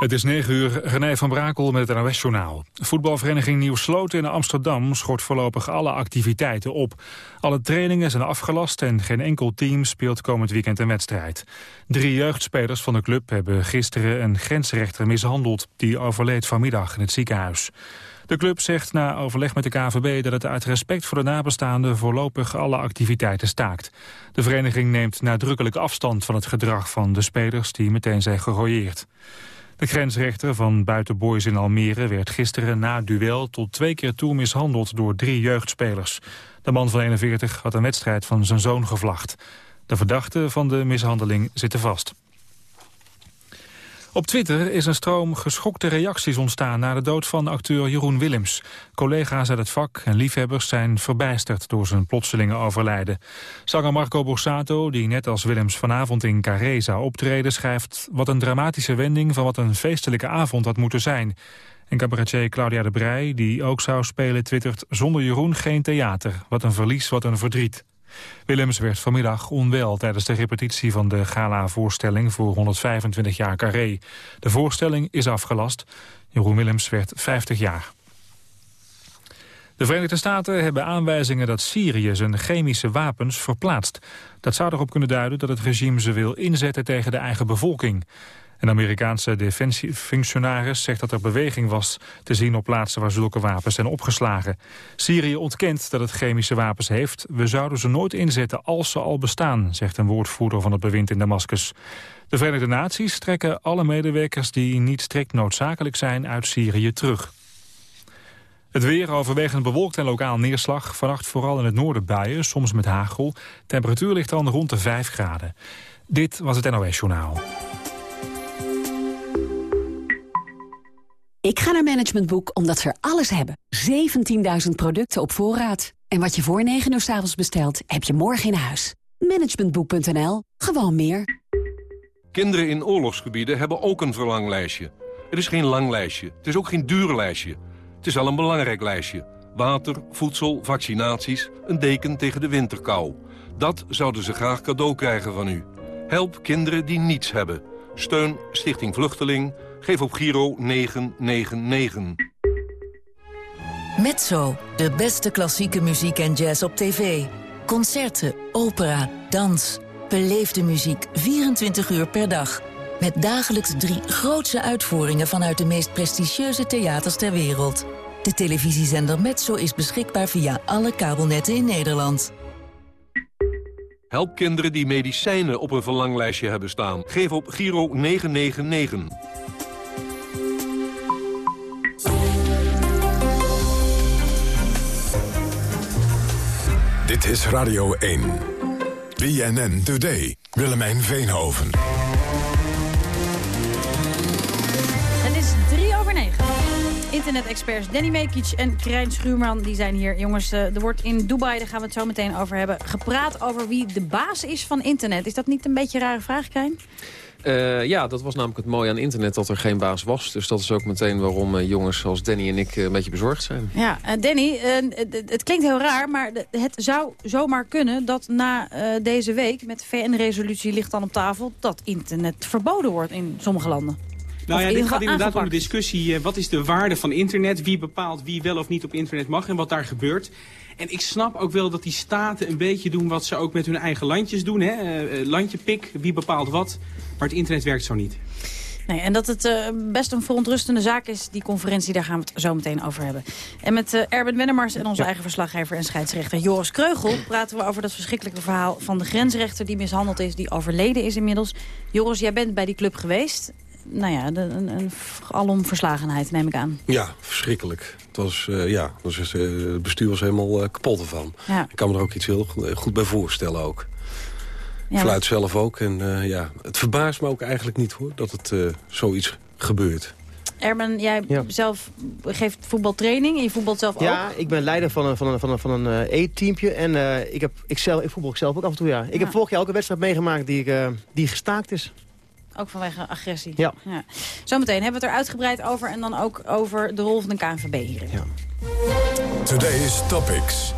Het is 9 uur, René van Brakel met het NOS-journaal. Voetbalvereniging Nieuw Sloten in Amsterdam schort voorlopig alle activiteiten op. Alle trainingen zijn afgelast en geen enkel team speelt komend weekend een wedstrijd. Drie jeugdspelers van de club hebben gisteren een grensrechter mishandeld. Die overleed vanmiddag in het ziekenhuis. De club zegt na overleg met de KVB dat het uit respect voor de nabestaanden voorlopig alle activiteiten staakt. De vereniging neemt nadrukkelijk afstand van het gedrag van de spelers die meteen zijn gerooieerd. De grensrechter van Buitenboys in Almere werd gisteren na duel tot twee keer toe mishandeld door drie jeugdspelers. De man van 41 had een wedstrijd van zijn zoon gevlacht. De verdachten van de mishandeling zitten vast. Op Twitter is een stroom geschokte reacties ontstaan... na de dood van acteur Jeroen Willems. Collega's uit het vak en liefhebbers zijn verbijsterd... door zijn plotselinge overlijden. Zanger Marco Borsato, die net als Willems vanavond in Carré zou optreden... schrijft wat een dramatische wending van wat een feestelijke avond had moeten zijn. En cabaretier Claudia de Brij, die ook zou spelen, twittert... zonder Jeroen geen theater. Wat een verlies, wat een verdriet. Willems werd vanmiddag onwel tijdens de repetitie van de gala-voorstelling voor 125 jaar Carré. De voorstelling is afgelast. Jeroen Willems werd 50 jaar. De Verenigde Staten hebben aanwijzingen dat Syrië zijn chemische wapens verplaatst. Dat zou erop kunnen duiden dat het regime ze wil inzetten tegen de eigen bevolking. Een Amerikaanse defensiefunctionaris zegt dat er beweging was te zien op plaatsen waar zulke wapens zijn opgeslagen. Syrië ontkent dat het chemische wapens heeft. We zouden ze nooit inzetten als ze al bestaan, zegt een woordvoerder van het bewind in Damascus. De Verenigde Naties trekken alle medewerkers die niet strikt noodzakelijk zijn uit Syrië terug. Het weer overwegend bewolkt en lokaal neerslag. Vannacht vooral in het noorden buien, soms met hagel. Temperatuur ligt dan rond de 5 graden. Dit was het NOS Journaal. Ik ga naar Management Boek omdat ze er alles hebben. 17.000 producten op voorraad. En wat je voor 9 uur s avonds bestelt, heb je morgen in huis. Managementboek.nl. Gewoon meer. Kinderen in oorlogsgebieden hebben ook een verlanglijstje. Het is geen lang lijstje. Het is ook geen duur lijstje. Het is al een belangrijk lijstje. Water, voedsel, vaccinaties, een deken tegen de winterkou. Dat zouden ze graag cadeau krijgen van u. Help kinderen die niets hebben. Steun Stichting Vluchteling Geef op Giro 999. Mezzo, de beste klassieke muziek en jazz op tv. Concerten, opera, dans. Beleefde muziek 24 uur per dag. Met dagelijks drie grootse uitvoeringen vanuit de meest prestigieuze theaters ter wereld. De televisiezender Mezzo is beschikbaar via alle kabelnetten in Nederland. Help kinderen die medicijnen op een verlanglijstje hebben staan. Geef op Giro 999. Dit is Radio 1. BNN Today. Willemijn Veenhoven. Het is drie over negen. Internet-experts Danny Mekic en Krijn Schuurman die zijn hier. Jongens, eh, er wordt in Dubai, daar gaan we het zo meteen over hebben... gepraat over wie de baas is van internet. Is dat niet een beetje een rare vraag, Krijn? Uh, ja, dat was namelijk het mooie aan internet, dat er geen baas was. Dus dat is ook meteen waarom uh, jongens zoals Danny en ik uh, een beetje bezorgd zijn. Ja, Danny, het klinkt heel raar, maar het zou zomaar kunnen... dat na deze week, met de VN-resolutie ligt dan op tafel... dat internet verboden wordt in sommige landen. Nou ja, dit gaat inderdaad om de discussie... wat is de waarde van internet? Wie bepaalt wie wel of niet op internet mag en wat daar gebeurt? En ik snap ook wel dat die staten een beetje doen wat ze ook met hun eigen landjes doen. Hè? landje pik, wie bepaalt wat... Maar het internet werkt zo niet. Nee, en dat het uh, best een verontrustende zaak is, die conferentie, daar gaan we het zo meteen over hebben. En met uh, Erben Wennemars en onze eigen verslaggever en scheidsrechter Joris Kreugel... praten we over dat verschrikkelijke verhaal van de grensrechter die mishandeld is, die overleden is inmiddels. Joris, jij bent bij die club geweest. Nou ja, de, een, een alom verslagenheid, neem ik aan. Ja, verschrikkelijk. Het, was, uh, ja, het bestuur was helemaal kapot ervan. Ja. Ik kan me er ook iets heel goed bij voorstellen ook. Ja, Fluit zelf ook. En uh, ja, het verbaast me ook eigenlijk niet hoor, dat het uh, zoiets gebeurt. Erben, jij ja. zelf geeft voetbaltraining en je voetbalt zelf ook? Ja, ik ben leider van een, van een, van een, van een uh, E-teampje. En uh, ik, heb, ik, zelf, ik voetbal zelf ook af en toe, ja. Ik ja. heb vorig jaar ook een wedstrijd meegemaakt die, uh, die gestaakt is. Ook vanwege agressie? Ja. ja. Zometeen hebben we het er uitgebreid over. En dan ook over de rol van de KNVB hierin. Ja. Today's Topics.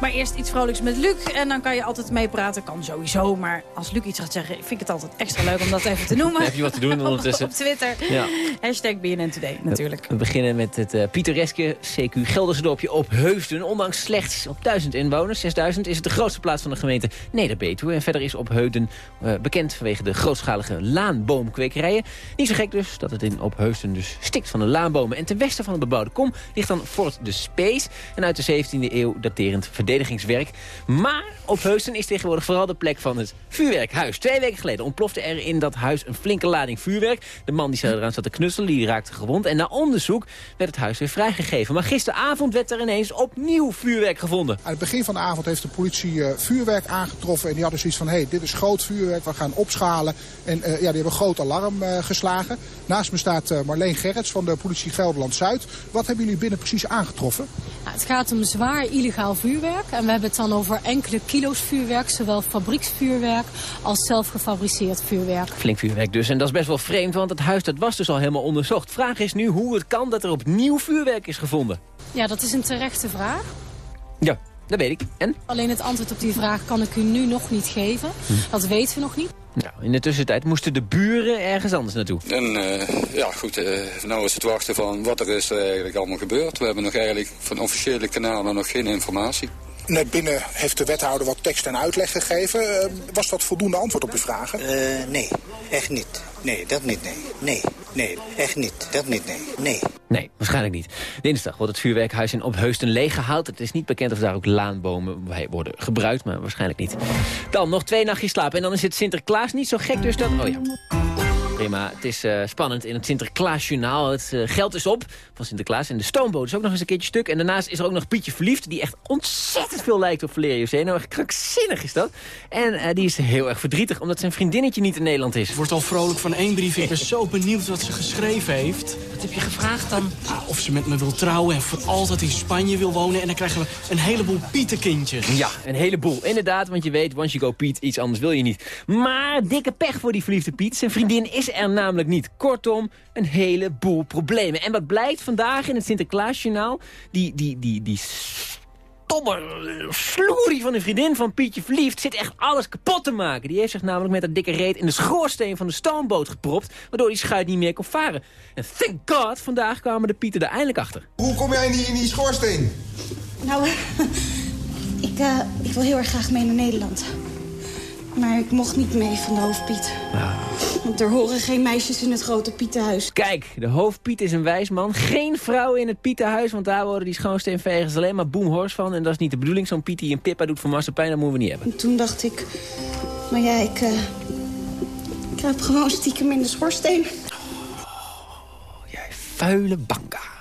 Maar eerst iets vrolijks met Luc. En dan kan je altijd meepraten. Kan sowieso. Maar als Luc iets gaat zeggen, vind ik het altijd extra leuk om dat even te noemen. heb je wat te doen ondertussen. op, Twitter. Ja. Hashtag BNN Today, natuurlijk. We beginnen met het uh, pittoreske CQ Gelderse dorpje op Heusden. Ondanks slechts op 1000 inwoners, 6000, is het de grootste plaats van de gemeente Neder-Betuwe. En verder is op Heusden uh, bekend vanwege de grootschalige laanboomkwekerijen. Niet zo gek dus dat het in op Heusden dus stikt van de laanbomen. En ten westen van de bebouwde kom ligt dan Fort de Space. En uit de 17e eeuw daterend verdedigingswerk. Maar op Heusden is tegenwoordig vooral de plek van het vuurwerkhuis. Twee weken geleden ontplofte er in dat huis een flinke lading vuurwerk. De man die eraan zat te knutselen, die raakte gewond. En na onderzoek werd het huis weer vrijgegeven. Maar gisteravond werd er ineens opnieuw vuurwerk gevonden. Aan het begin van de avond heeft de politie uh, vuurwerk aangetroffen. En die hadden zoiets van, hé, hey, dit is groot vuurwerk, we gaan opschalen. En uh, ja, die hebben groot alarm uh, geslagen. Naast me staat Marleen Gerrits van de politie Gelderland-Zuid. Wat hebben jullie binnen precies aangetroffen? Nou, het gaat om zwaar illegaal vuurwerk. En we hebben het dan over enkele kilo's vuurwerk. Zowel fabrieksvuurwerk als zelf gefabriceerd vuurwerk. Flink vuurwerk dus. En dat is best wel vreemd, want het huis dat was dus al helemaal onderzocht. Vraag is nu hoe het kan dat er opnieuw vuurwerk is gevonden. Ja, dat is een terechte vraag. Ja, dat weet ik. En? Alleen het antwoord op die vraag kan ik u nu nog niet geven. Hm. Dat weten we nog niet. Nou, in de tussentijd moesten de buren ergens anders naartoe. En uh, ja, goed, uh, nou is het wachten van wat er is eigenlijk allemaal gebeurd. We hebben nog eigenlijk van officiële kanalen nog geen informatie. Net binnen heeft de wethouder wat tekst en uitleg gegeven. Uh, was dat voldoende antwoord op uw vragen? nee, echt niet. Nee, dat niet, nee. Nee, nee, echt niet. Dat niet, nee. Nee. Nee, waarschijnlijk niet. Dinsdag wordt het vuurwerkhuis in Opheusden leeggehaald. Het is niet bekend of daar ook laanbomen worden gebruikt, maar waarschijnlijk niet. Dan nog twee nachtjes slapen en dan is het Sinterklaas niet zo gek dus dat... Oh ja prima. Het is uh, spannend in het Sinterklaasjournaal. Het uh, geld is op van Sinterklaas. En de stoomboot is ook nog eens een keertje stuk. En daarnaast is er ook nog Pietje Verliefd... die echt ontzettend veel lijkt op Valerio Zeno. Echt krankzinnig is dat. En uh, die is heel erg verdrietig... omdat zijn vriendinnetje niet in Nederland is. Wordt al vrolijk van één brief. Ik ben zo benieuwd wat ze geschreven heeft. Wat heb je gevraagd dan? Nou, of ze met me wil trouwen en voor altijd in Spanje wil wonen. En dan krijgen we een heleboel Pietenkindjes. Ja, een heleboel. Inderdaad, want je weet, once you go Piet, iets anders wil je niet. Maar dikke pech voor die verliefde Piet. Zijn vriendin is er namelijk niet. Kortom, een heleboel problemen. En wat blijkt vandaag in het Sinterklaasjournaal? Die, die, die, die stomme sloerie van een vriendin van Pietje Verliefd... zit echt alles kapot te maken. Die heeft zich namelijk met dat dikke reet in de schoorsteen van de stoomboot gepropt... waardoor die schuit niet meer kon varen. En thank god, vandaag kwamen de Pieten er eindelijk achter. Hoe kom jij in die, in die schoorsteen? Nou, ik, uh, ik wil heel erg graag mee naar Nederland. Maar ik mocht niet mee van de hoofdpiet. Ah. Want er horen geen meisjes in het grote Pietenhuis. Kijk, de hoofdpiet is een wijs man. Geen vrouw in het Pietenhuis, want daar worden die schoonsteenvegers alleen maar boemhors van. En dat is niet de bedoeling. Zo'n Piet die een pippa doet voor massapijn, dat moeten we niet hebben. En toen dacht ik, maar ja, ik, uh, ik heb gewoon stiekem in de schoorsteen. Oh, jij vuile banka.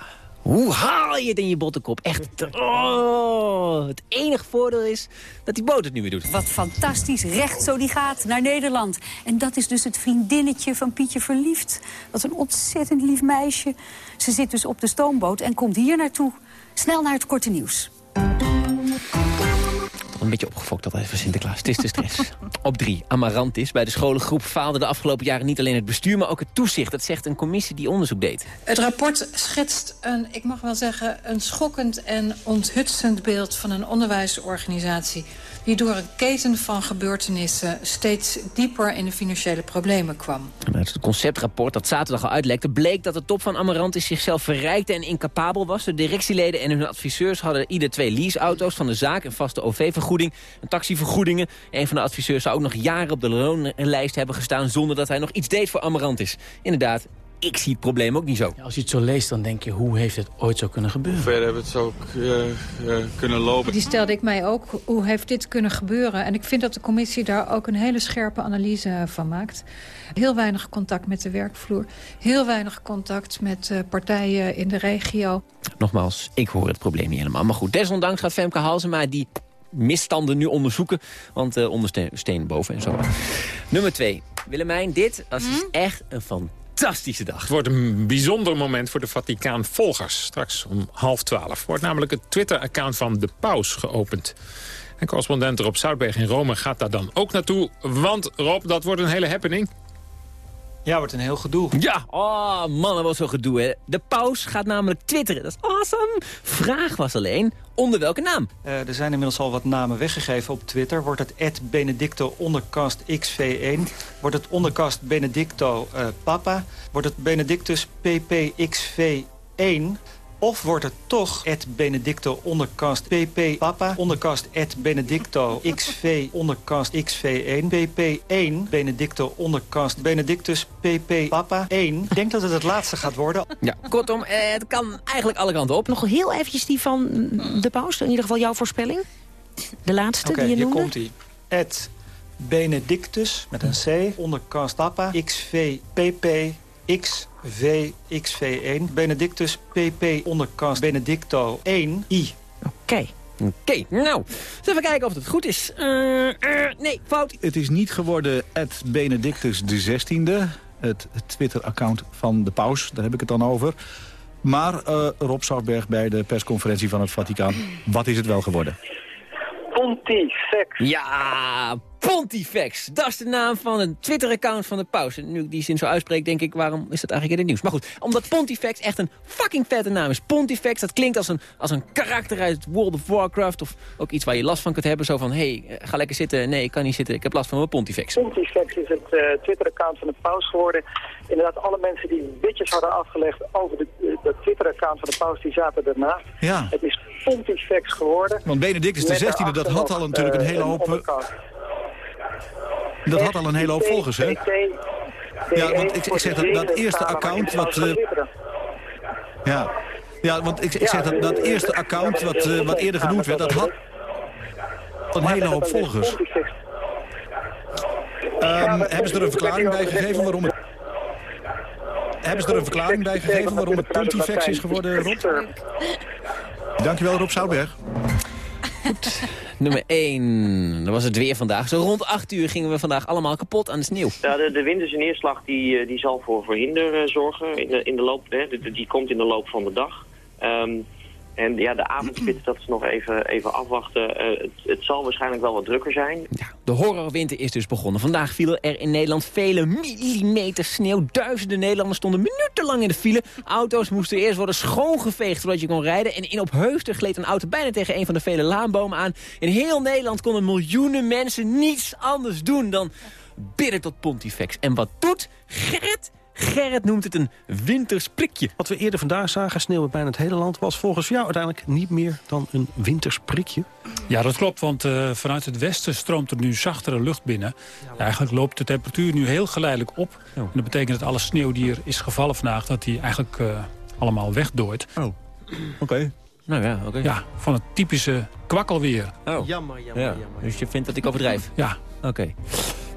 Hoe haal je het in je bottenkop? Echt, oh, het enige voordeel is dat die boot het nu weer doet. Wat fantastisch, recht zo die gaat naar Nederland. En dat is dus het vriendinnetje van Pietje Verliefd. Wat een ontzettend lief meisje. Ze zit dus op de stoomboot en komt hier naartoe. Snel naar het korte nieuws een beetje opgefokt altijd van Sinterklaas. Het is de stress. Op drie, Amarantis. Bij de scholengroep faalde de afgelopen jaren niet alleen het bestuur... maar ook het toezicht. Dat zegt een commissie die onderzoek deed. Het rapport schetst een, ik mag wel zeggen... een schokkend en onthutsend beeld van een onderwijsorganisatie die door een keten van gebeurtenissen steeds dieper in de financiële problemen kwam. Uit het conceptrapport dat zaterdag al uitlekte bleek dat de top van Amarantis zichzelf verrijkte en incapabel was. De directieleden en hun adviseurs hadden ieder twee leaseauto's van de zaak, een vaste OV-vergoeding, een taxivergoedingen. Een van de adviseurs zou ook nog jaren op de loonlijst hebben gestaan zonder dat hij nog iets deed voor Amarantis. Inderdaad, ik zie het probleem ook niet zo. als je het zo leest, dan denk je, hoe heeft het ooit zo kunnen gebeuren? Hoe ver hebben het zo uh, uh, kunnen lopen? Die stelde ik mij ook, hoe heeft dit kunnen gebeuren? En ik vind dat de commissie daar ook een hele scherpe analyse van maakt. Heel weinig contact met de werkvloer. Heel weinig contact met uh, partijen in de regio. Nogmaals, ik hoor het probleem niet helemaal. Maar goed, desondanks gaat Femke Halsema die misstanden nu onderzoeken. Want uh, ondersteen boven en zo. Nummer twee. Willemijn, dit was hm? echt een fantastische fantastische dag. Het wordt een bijzonder moment voor de Vaticaan-volgers. Straks om half twaalf wordt namelijk het Twitter-account van de paus geopend. En correspondent Rob Zoutberg in Rome gaat daar dan ook naartoe. Want Rob, dat wordt een hele happening. Ja, wordt een heel gedoe. Ja, oh man, wat zo'n gedoe, hè. De paus gaat namelijk twitteren. Dat is awesome. Vraag was alleen, onder welke naam? Uh, er zijn inmiddels al wat namen weggegeven op Twitter. Wordt het Benedicto onderkast XV1? Wordt het onderkast Benedicto uh, Papa? Wordt het Benedictus PPXV1? Of wordt het toch het Benedicto onderkast PP Papa onderkast et Benedicto XV onderkast XV1 PP1 Benedicto onderkast Benedictus PP Papa 1. Ik denk dat het het laatste gaat worden. Ja, kortom, eh, het kan eigenlijk alle kanten op. Nog heel eventjes die van de paus, in ieder geval jouw voorspelling. De laatste okay, die je noemde. Oké, hier komt hij. Et Benedictus met een C onderkast Papa XV PP XVXV1, Benedictus PP onderkast Benedicto 1 I. Oké. Oké, nou, eens even kijken of het goed is. Uh, uh, nee, fout. Het is niet geworden het Benedictus XVI, het Twitter-account van de paus. Daar heb ik het dan over. Maar uh, Rob Zoutberg bij de persconferentie van het Vaticaan. Wat is het wel geworden? Pontifex. Ja, Pontifex. Dat is de naam van een Twitter-account van de paus. En nu ik die zin zo uitspreek, denk ik, waarom is dat eigenlijk in het nieuws? Maar goed, omdat Pontifex echt een fucking vette naam is. Pontifex, dat klinkt als een, als een karakter uit World of Warcraft... of ook iets waar je last van kunt hebben. Zo van, hé, hey, ga lekker zitten. Nee, ik kan niet zitten. Ik heb last van mijn Pontifex. Pontifex is het uh, Twitter-account van de paus geworden. Inderdaad, alle mensen die bitjes hadden afgelegd over de, de Twitter-account van de paus... die zaten ernaast. Ja. Het is Pontifex geworden. Want Benedictus XVI, dat had al natuurlijk een hele hoop... Dat had al een hele hoop volgers, hè? Ja, want ik, ik zeg dat, dat eerste account wat... Uh, ja. ja, want ik, ik zeg dat, dat eerste account wat, uh, wat eerder genoemd werd, dat had een hele hoop volgers. Um, hebben ze er een verklaring bij gegeven waarom het... Hebben ze er een verklaring bij gegeven waarom het Pontifex is geworden, Rob? Dankjewel, Rob Zoutberg. Goed. Nummer 1. Dat was het weer vandaag. Zo rond 8 uur gingen we vandaag allemaal kapot aan de sneeuw. Ja, de, de winterse neerslag die, die zal voor, voor hinder zorgen. In de, in de loop, hè, die, die komt in de loop van de dag. Um, en ja, de avondspits, dat is nog even, even afwachten. Uh, het, het, zal waarschijnlijk wel wat drukker zijn. De horrorwinter is dus begonnen. Vandaag vielen er in Nederland vele millimeter sneeuw. Duizenden Nederlanders stonden minutenlang in de file. Auto's moesten eerst worden schoongeveegd zodat je kon rijden. En in Opheusden gleed een auto bijna tegen een van de vele laanbomen aan. In heel Nederland konden miljoenen mensen niets anders doen dan bidden tot Pontifex. En wat doet Gerrit? Gerrit noemt het een wintersprikje. Wat we eerder vandaag zagen, sneeuwen bijna het hele land... was volgens jou uiteindelijk niet meer dan een wintersprikje? Ja, dat klopt, want uh, vanuit het westen stroomt er nu zachtere lucht binnen. Ja, eigenlijk loopt de temperatuur nu heel geleidelijk op. Oh. En dat betekent dat alle sneeuw die er is gevallen vandaag... dat die eigenlijk uh, allemaal wegdooit. Oh, oké. Okay. Nou ja, oké. Okay. Ja, van het typische kwakkelweer. Oh. Jammer, jammer, ja. jammer. Dus je vindt dat ik overdrijf? Ja. Oké. Okay.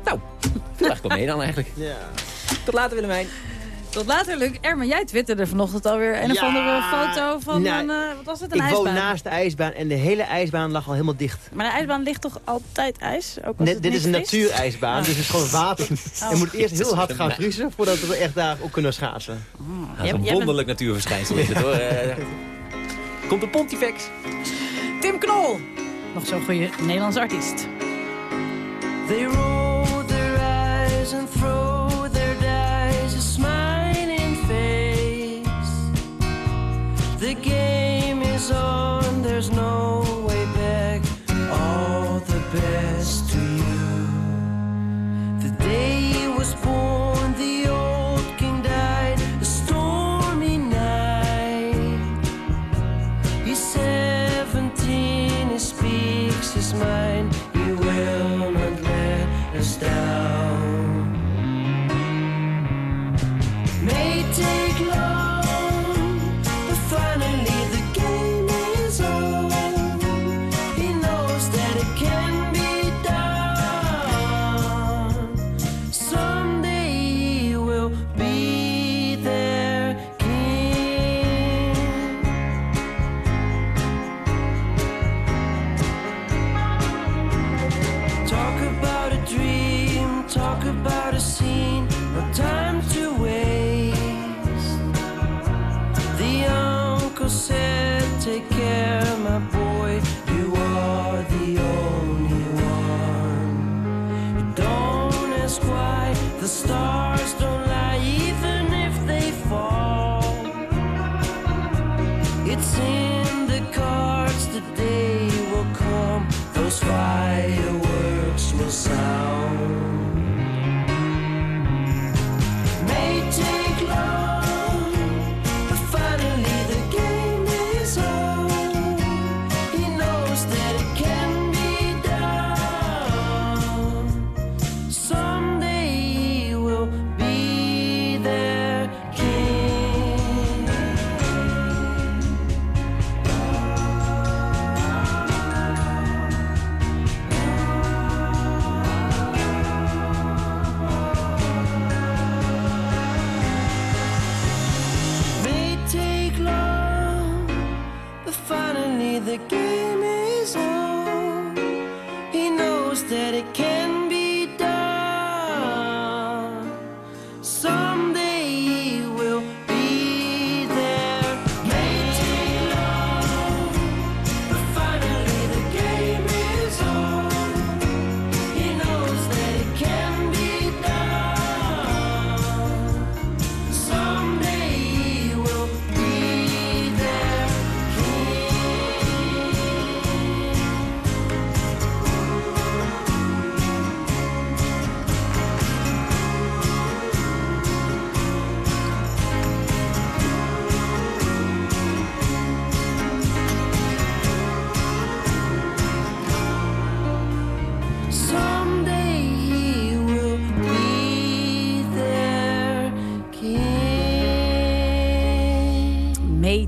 Nou, viel eigenlijk wel mee dan eigenlijk. Ja. Tot later Willemijn. Tot later, Luc. Erma, jij twitterde vanochtend alweer een of andere foto van nou, een, uh, wat was het, een ik ijsbaan? Ik woon naast de ijsbaan en de hele ijsbaan lag al helemaal dicht. Maar de ijsbaan ligt toch altijd ijs? Ook nee, dit is een natuurijsbaan, oh. dus het is gewoon water. Oh. Je moet eerst heel hard gaan vriezen voordat we echt daar ook kunnen schaatsen. Oh. Dat is een wonderlijk bent... natuurverschijnsel is het hoor. Komt de Pontifex. Tim Knol. Nog zo'n goede Nederlandse artiest. They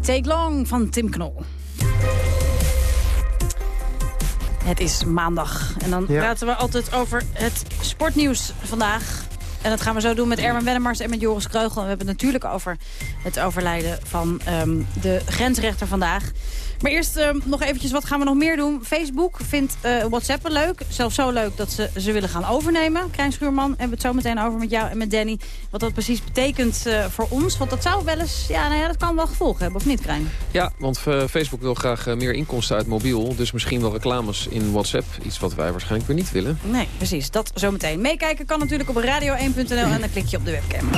Take Long van Tim Knol. Het is maandag en dan Ja. praten we altijd over het sportnieuws vandaag. En dat gaan we zo doen met Erwin Wennemars en met Joris Kreugel. En we hebben het natuurlijk over het overlijden van ehm, de grensrechter vandaag. Maar eerst ehm, nog eventjes, wat gaan we nog meer doen? Facebook vindt eh, WhatsApp leuk. Zelfs zo leuk dat ze ze willen gaan overnemen. Krijn Schuurman, hebben we het zo meteen over met jou en met Danny. Wat dat precies betekent eh, voor ons. Want dat zou wel eens, ja, nou ja, dat kan wel gevolgen hebben, of niet, Krijn? Ja, want eh, Facebook wil graag meer inkomsten uit mobiel. Dus misschien wel reclames in WhatsApp. Iets wat wij waarschijnlijk weer niet willen. Nee, precies. Dat zometeen. Meekijken kan natuurlijk op radio1.nl en dan klik je op de webcam.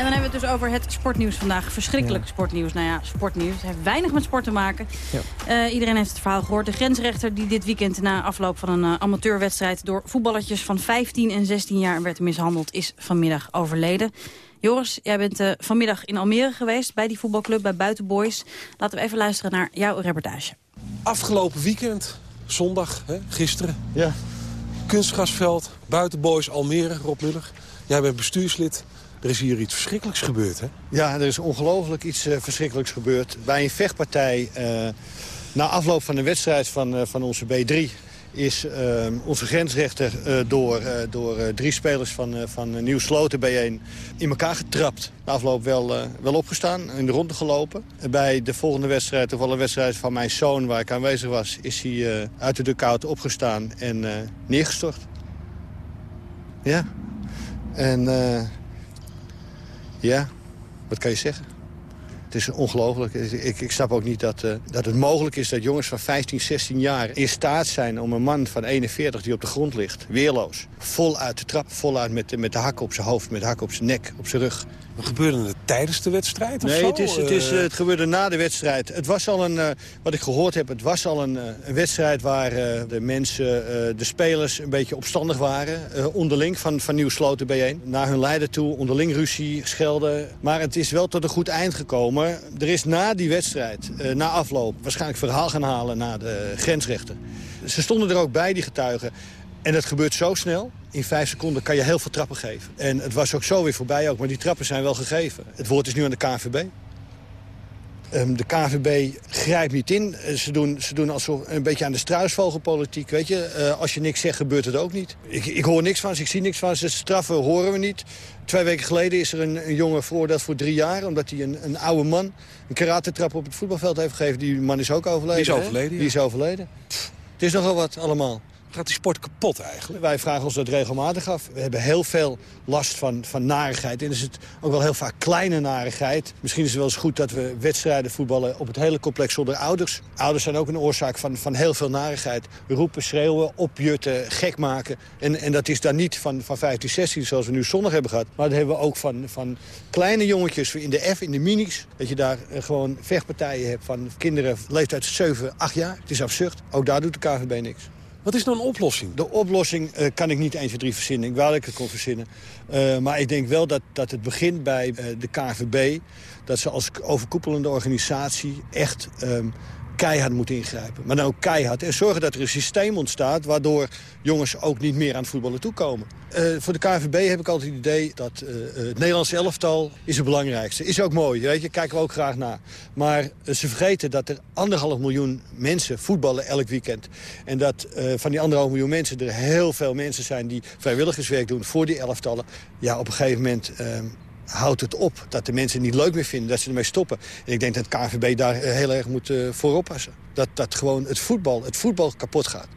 En dan hebben we het dus over het sportnieuws vandaag. Verschrikkelijk sportnieuws. Nou ja, sportnieuws. Het heeft weinig met sport te maken. Eh, iedereen heeft het verhaal gehoord. De grensrechter die dit weekend na afloop van een eh, amateurwedstrijd... door voetballertjes van 15 en 16 jaar werd mishandeld... is vanmiddag overleden. Joris, jij bent eh, vanmiddag in Almere geweest bij die voetbalclub, bij Buitenboys. Laten we even luisteren naar jouw reportage. Afgelopen weekend, zondag, hè, gisteren. Ja. Kunstgrasveld, buitenboys, Almere, Rob Muller. Jij bent bestuurslid. Er is hier iets verschrikkelijks gebeurd, hè? Ja, er is ongelooflijk iets eh, verschrikkelijks gebeurd. Bij een vechtpartij, eh, na afloop van de wedstrijd van, eh, van onze B3... is onze grensrechter door, door drie spelers van, van Nieuw Sloten B1 in elkaar getrapt. Na afloop wel, wel opgestaan, in de ronde gelopen. En bij de volgende wedstrijd, of een wedstrijd van mijn zoon waar ik aanwezig was... is hij uit de dugout opgestaan en neergestort. Ja. En... ja, wat kan je zeggen? Het is ongelooflijk. Ik, ik snap ook niet dat, eh, dat het mogelijk is dat jongens van 15, 16 jaar... in staat zijn om een man van 41 die op de grond ligt, weerloos... voluit te trappen, voluit met, de- met de hak op zijn hoofd, met de hak op zijn nek, op zijn rug. Gebeurde het tijdens de wedstrijd of Nee, zo? het, is, het, is, Eh, eh, het gebeurde na de wedstrijd. Het was al een, wat ik gehoord heb, het was al een, een wedstrijd waar de mensen, de spelers een beetje opstandig waren. onderling van, van Nieuw Sloten B1. Naar hun leider toe, onderling ruzie, schelden. Maar het is wel tot een goed eind gekomen. Er is na die wedstrijd, eh, na afloop, waarschijnlijk verhaal gaan halen naar de grensrechter. Ze stonden er ook bij, die getuigen. En dat gebeurt zo snel. In vijf seconden kan je heel veel trappen geven. En het was ook zo weer voorbij ook, maar die trappen zijn wel gegeven. Het woord is nu aan de KNVB. Ehm, de KNVB grijpt niet in. Eh, Ze doen, ze doen alsof een beetje aan de struisvogelpolitiek. Weet je? Eh, als je niks zegt, gebeurt het ook niet. Ik, ik hoor niks van ze, ik zie niks van ze. Straffen horen we niet. Twee weken geleden is er een, een jongen veroordeeld voor drie jaar... omdat hij een, een oude man een karatentrap op het voetbalveld heeft gegeven. Die man is ook overleden. Die is overleden, ja. Die is overleden. Pff, het is nogal wat allemaal. Gaat die sport kapot eigenlijk? Wij vragen ons dat regelmatig af. We hebben heel veel last van, van narigheid. En is het ook wel heel vaak kleine narigheid. Misschien is het wel eens goed dat we wedstrijden voetballen op het hele complex zonder ouders. Ouders zijn ook een oorzaak van, van heel veel narigheid. Roepen, schreeuwen, opjutten, gek maken. En, en dat is dan niet van, van 15, 16 zoals we nu zondag hebben gehad. Maar dat hebben we ook van, van kleine jongetjes in de F, in de minis. Dat je daar eh, gewoon vechtpartijen hebt van kinderen leeftijd 7, 8 jaar. Het is absurd. Ook daar doet de KVB niks. Wat is nou een oplossing? De oplossing eh, kan ik niet 1, 2, 3 verzinnen. Ik wou dat ik het kon verzinnen. Eh, maar ik denk wel dat, dat het begint bij eh, de KVB. Dat ze als overkoepelende organisatie echt ehm, keihard moeten ingrijpen. Maar dan ook keihard. En zorgen dat er een systeem ontstaat... waardoor jongens ook niet meer aan het voetballen toekomen. Eh, voor de KVB heb ik altijd het idee dat eh, eh, het Nederlandse elftal is het belangrijkste. Is ook mooi, weet je, kijken we ook graag naar. Maar ze vergeten dat er anderhalf miljoen mensen voetballen elk weekend. En dat van die anderhalf miljoen mensen er heel veel mensen zijn... die vrijwilligerswerk doen voor die elftallen. Ja, op een gegeven moment... houdt het op. Dat de mensen het niet leuk meer vinden, dat ze ermee stoppen. En ik denk dat het KNVB daar eh, heel erg moet uh, voor oppassen. Dat, dat gewoon het voetbal, het voetbal kapot gaat.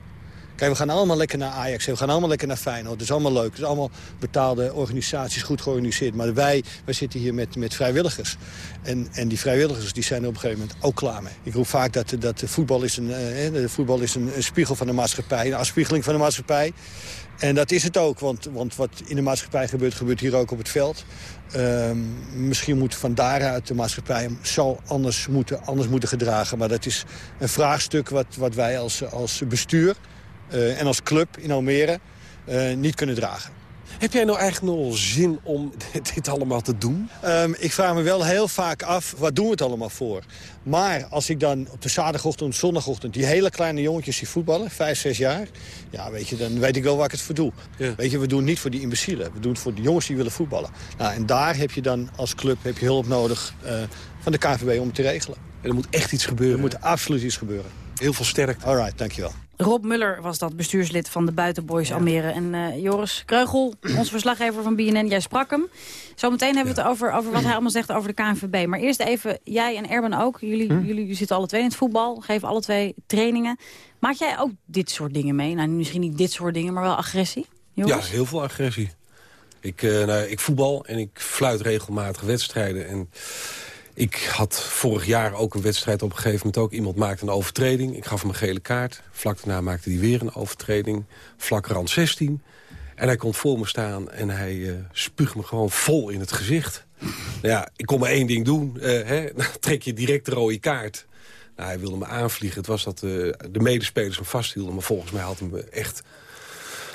Kijk, we gaan allemaal lekker naar Ajax. We gaan allemaal lekker naar Feyenoord. Dat is allemaal leuk. Het is allemaal betaalde organisaties, goed georganiseerd. Maar wij, wij zitten hier met, met vrijwilligers. En, en die vrijwilligers die zijn er op een gegeven moment ook klaar mee. Ik roep vaak dat, dat voetbal is, een, de voetbal is een, spiegel van de maatschappij. Een afspiegeling van de maatschappij. En dat is het ook, want, want wat in de maatschappij gebeurt, gebeurt hier ook op het veld. Uh, misschien moet van daaruit de maatschappij zal anders moeten, anders moeten gedragen. Maar dat is een vraagstuk wat, wat wij als, als bestuur en als club in Almere uh, niet kunnen dragen. Heb jij nou eigenlijk nog zin om dit allemaal te doen? Um, ik vraag me wel heel vaak af, wat doen we het allemaal voor? Maar als ik dan op de zaterdagochtend, zondagochtend... die hele kleine jongetjes die voetballen, vijf, zes jaar... ja, weet je, dan weet ik wel waar ik het voor doe. Ja. Weet je, we doen het niet voor die imbecielen. We doen het voor de jongens die willen voetballen. Nou, en daar heb je dan als club heb je hulp nodig uh, van de KVB om het te regelen. En er moet echt iets gebeuren. Er moet absoluut iets gebeuren. Heel veel sterkte. All right, dankjewel. Rob Muller was dat bestuurslid van de Buitenboys ja. Almere. En uh, Joris Kreugel, onze verslaggever van BNN, jij sprak hem. Zometeen hebben we het over, over wat hij allemaal zegt over de KNVB. Maar eerst even, jij en Erben ook. Jullie, hm? jullie zitten alle twee in het voetbal, geven alle twee trainingen. Maak jij ook dit soort dingen mee? Nou, misschien niet dit soort dingen, maar wel agressie? Joris? Ja, heel veel agressie. Ik, uh, nou, ik voetbal en ik fluit regelmatig wedstrijden. En ik had vorig jaar ook een wedstrijd op een gegeven moment ook. Iemand maakte een overtreding. Ik gaf hem een gele kaart. Vlak daarna maakte hij weer een overtreding. Vlak rand 16. En hij komt voor me staan en hij uh, spuugt me gewoon vol in het gezicht. Nou ja, ik kon maar één ding doen. Uh, hè? Trek je direct de rode kaart. Nou, hij wilde me aanvliegen. Het was dat uh, de medespelers hem vasthielden. Maar volgens mij had hij echt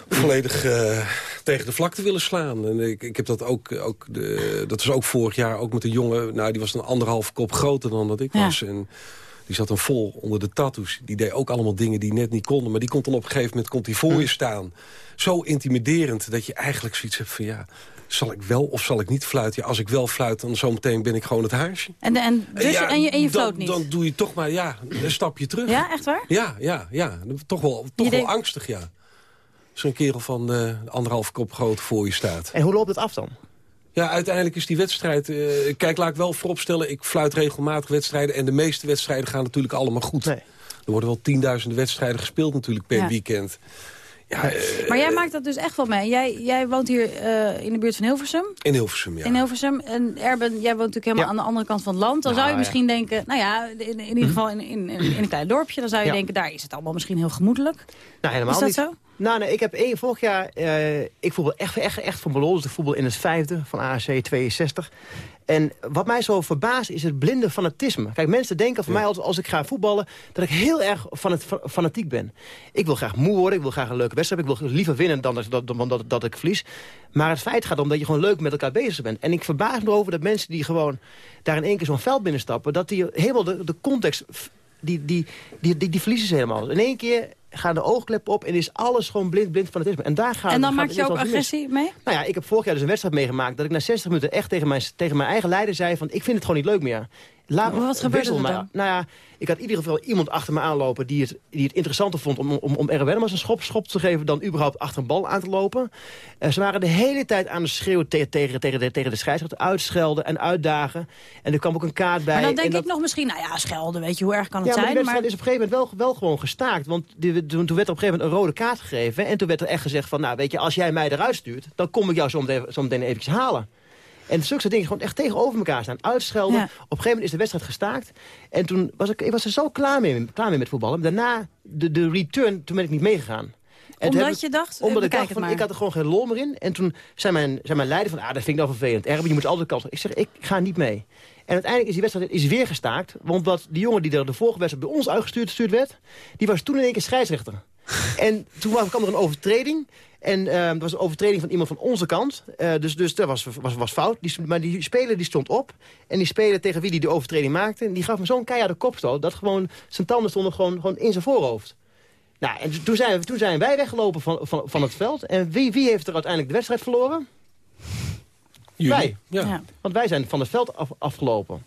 volledig uh, tegen de vlakte willen slaan. En ik, ik heb dat ook, ook de, dat was ook vorig jaar ook met een jongen... nou, die was een anderhalf kop groter dan dat ik ja. was. En die zat dan vol onder de tattoos. Die deed ook allemaal dingen die net niet konden. Maar die komt dan op een gegeven moment komt die voor je staan. Zo intimiderend dat je eigenlijk zoiets hebt van... ja, zal ik wel of zal ik niet fluiten? Ja, als ik wel fluit, dan zometeen ben ik gewoon het haarsje. En, en, dus, ja, en je, en je floot niet? Dan doe je toch maar, ja, een stapje terug. Ja, echt waar? Ja, ja, ja. Toch wel, toch wel angstig, ja zo'n kerel van uh, anderhalf kop groot voor je staat. En hoe loopt het af dan? Ja, uiteindelijk is die wedstrijd... Uh, kijk, laat ik wel vooropstellen, ik fluit regelmatig wedstrijden... en de meeste wedstrijden gaan natuurlijk allemaal goed. Nee. Er worden wel tienduizenden wedstrijden gespeeld natuurlijk per ja. weekend. Ja, uh, maar jij maakt dat dus echt wel mee. Jij, jij woont hier uh, in de buurt van Hilversum. In Hilversum, ja. In Hilversum. En Erben, jij woont natuurlijk helemaal ja. aan de andere kant van het land. Dan nou, zou je misschien ja. denken, nou ja, in, in ieder geval in, in, in, een klein dorpje... dan zou je denken, daar is het allemaal misschien heel gemoedelijk. Nou, helemaal is dat niet. zo? Nou, nee, ik heb één, vorig jaar, uh, ik voetbal echt, echt, echt van Belol. Dus ik voetbal in het vijfde van AAC 62. En wat mij zo verbaast is het blinde fanatisme. Kijk, mensen denken van ja. mij als, als ik ga voetballen... dat ik heel erg van het, fanatiek ben. Ik wil graag moe worden, ik wil graag een leuke wedstrijd... ik wil liever winnen dan dat, dan dat, dat ik verlies. Maar het feit gaat om dat je gewoon leuk met elkaar bezig bent. En ik verbaas me erover dat mensen die gewoon daar in één keer zo'n veld binnenstappen... dat die helemaal de, de context... Die, die, die, die, die verliezen ze helemaal. In één keer gaan de oogkleppen op en is alles gewoon blind, blind fanatisme. En, daar gaan, en dan maak je ook agressie mee? Nou ja, ik heb vorig jaar dus een wedstrijd meegemaakt... dat ik na 60 minuten echt tegen mijn, tegen mijn eigen leider zei... van ik vind het gewoon niet leuk meer. Laat, wat gebeurde er dan? Maar, nou ja, ik had in ieder geval iemand achter me aanlopen... die het, die het interessanter vond om, om, om Erwin een schop, schop te geven... dan überhaupt achter een bal aan te lopen. Uh, ze waren de hele tijd aan het schreeuwen tegen, tegen, tegen, de, tegen de scheidsrechter. Uitschelden en uitdagen. En er kwam ook een kaart bij. Maar dan denk en ik nog misschien... nou ja, schelden, weet je, hoe erg kan het ja, zijn? Maar die wedstrijd is op een gegeven moment wel, wel gewoon gestaakt. Want die, toen, toen werd er op een gegeven moment een rode kaart gegeven. En toen werd er echt gezegd van... nou, weet je, als jij mij eruit stuurt... dan kom ik jou zo meteen, zo meteen eventjes halen. En zulke dingen gewoon echt tegenover elkaar staan. Uitschelden. Ja. Op een gegeven moment is de wedstrijd gestaakt. En toen was ik, ik was er zo klaar mee, klaar mee met voetballen. Daarna, de, de return, toen ben ik niet meegegaan. En omdat je dacht, omdat ik dacht van, ik had er gewoon geen lol meer in. En toen zei mijn, zei mijn leider van, ah, dat vind ik nou vervelend. Erben, je moet altijd kant. Ik zeg, ik ga niet mee. En uiteindelijk is die wedstrijd is weer gestaakt. Want wat die jongen die er de vorige wedstrijd bij ons uitgestuurd werd... die was toen in één keer scheidsrechter. en toen kwam er een overtreding. En uh, dat was een overtreding van iemand van onze kant. Uh, dus, dus dat was, was, was fout. Die, maar die speler die stond op. En die speler tegen wie die de overtreding maakte... die gaf me zo'n keiharde kopstoot... dat gewoon zijn tanden stonden gewoon, gewoon in zijn voorhoofd. Nou, en toen zijn, toen zijn wij weggelopen van, van, van het veld. En wie, wie heeft er uiteindelijk de wedstrijd verloren? Jullie. Wij. Ja. ja. Want wij zijn van het veld af, afgelopen.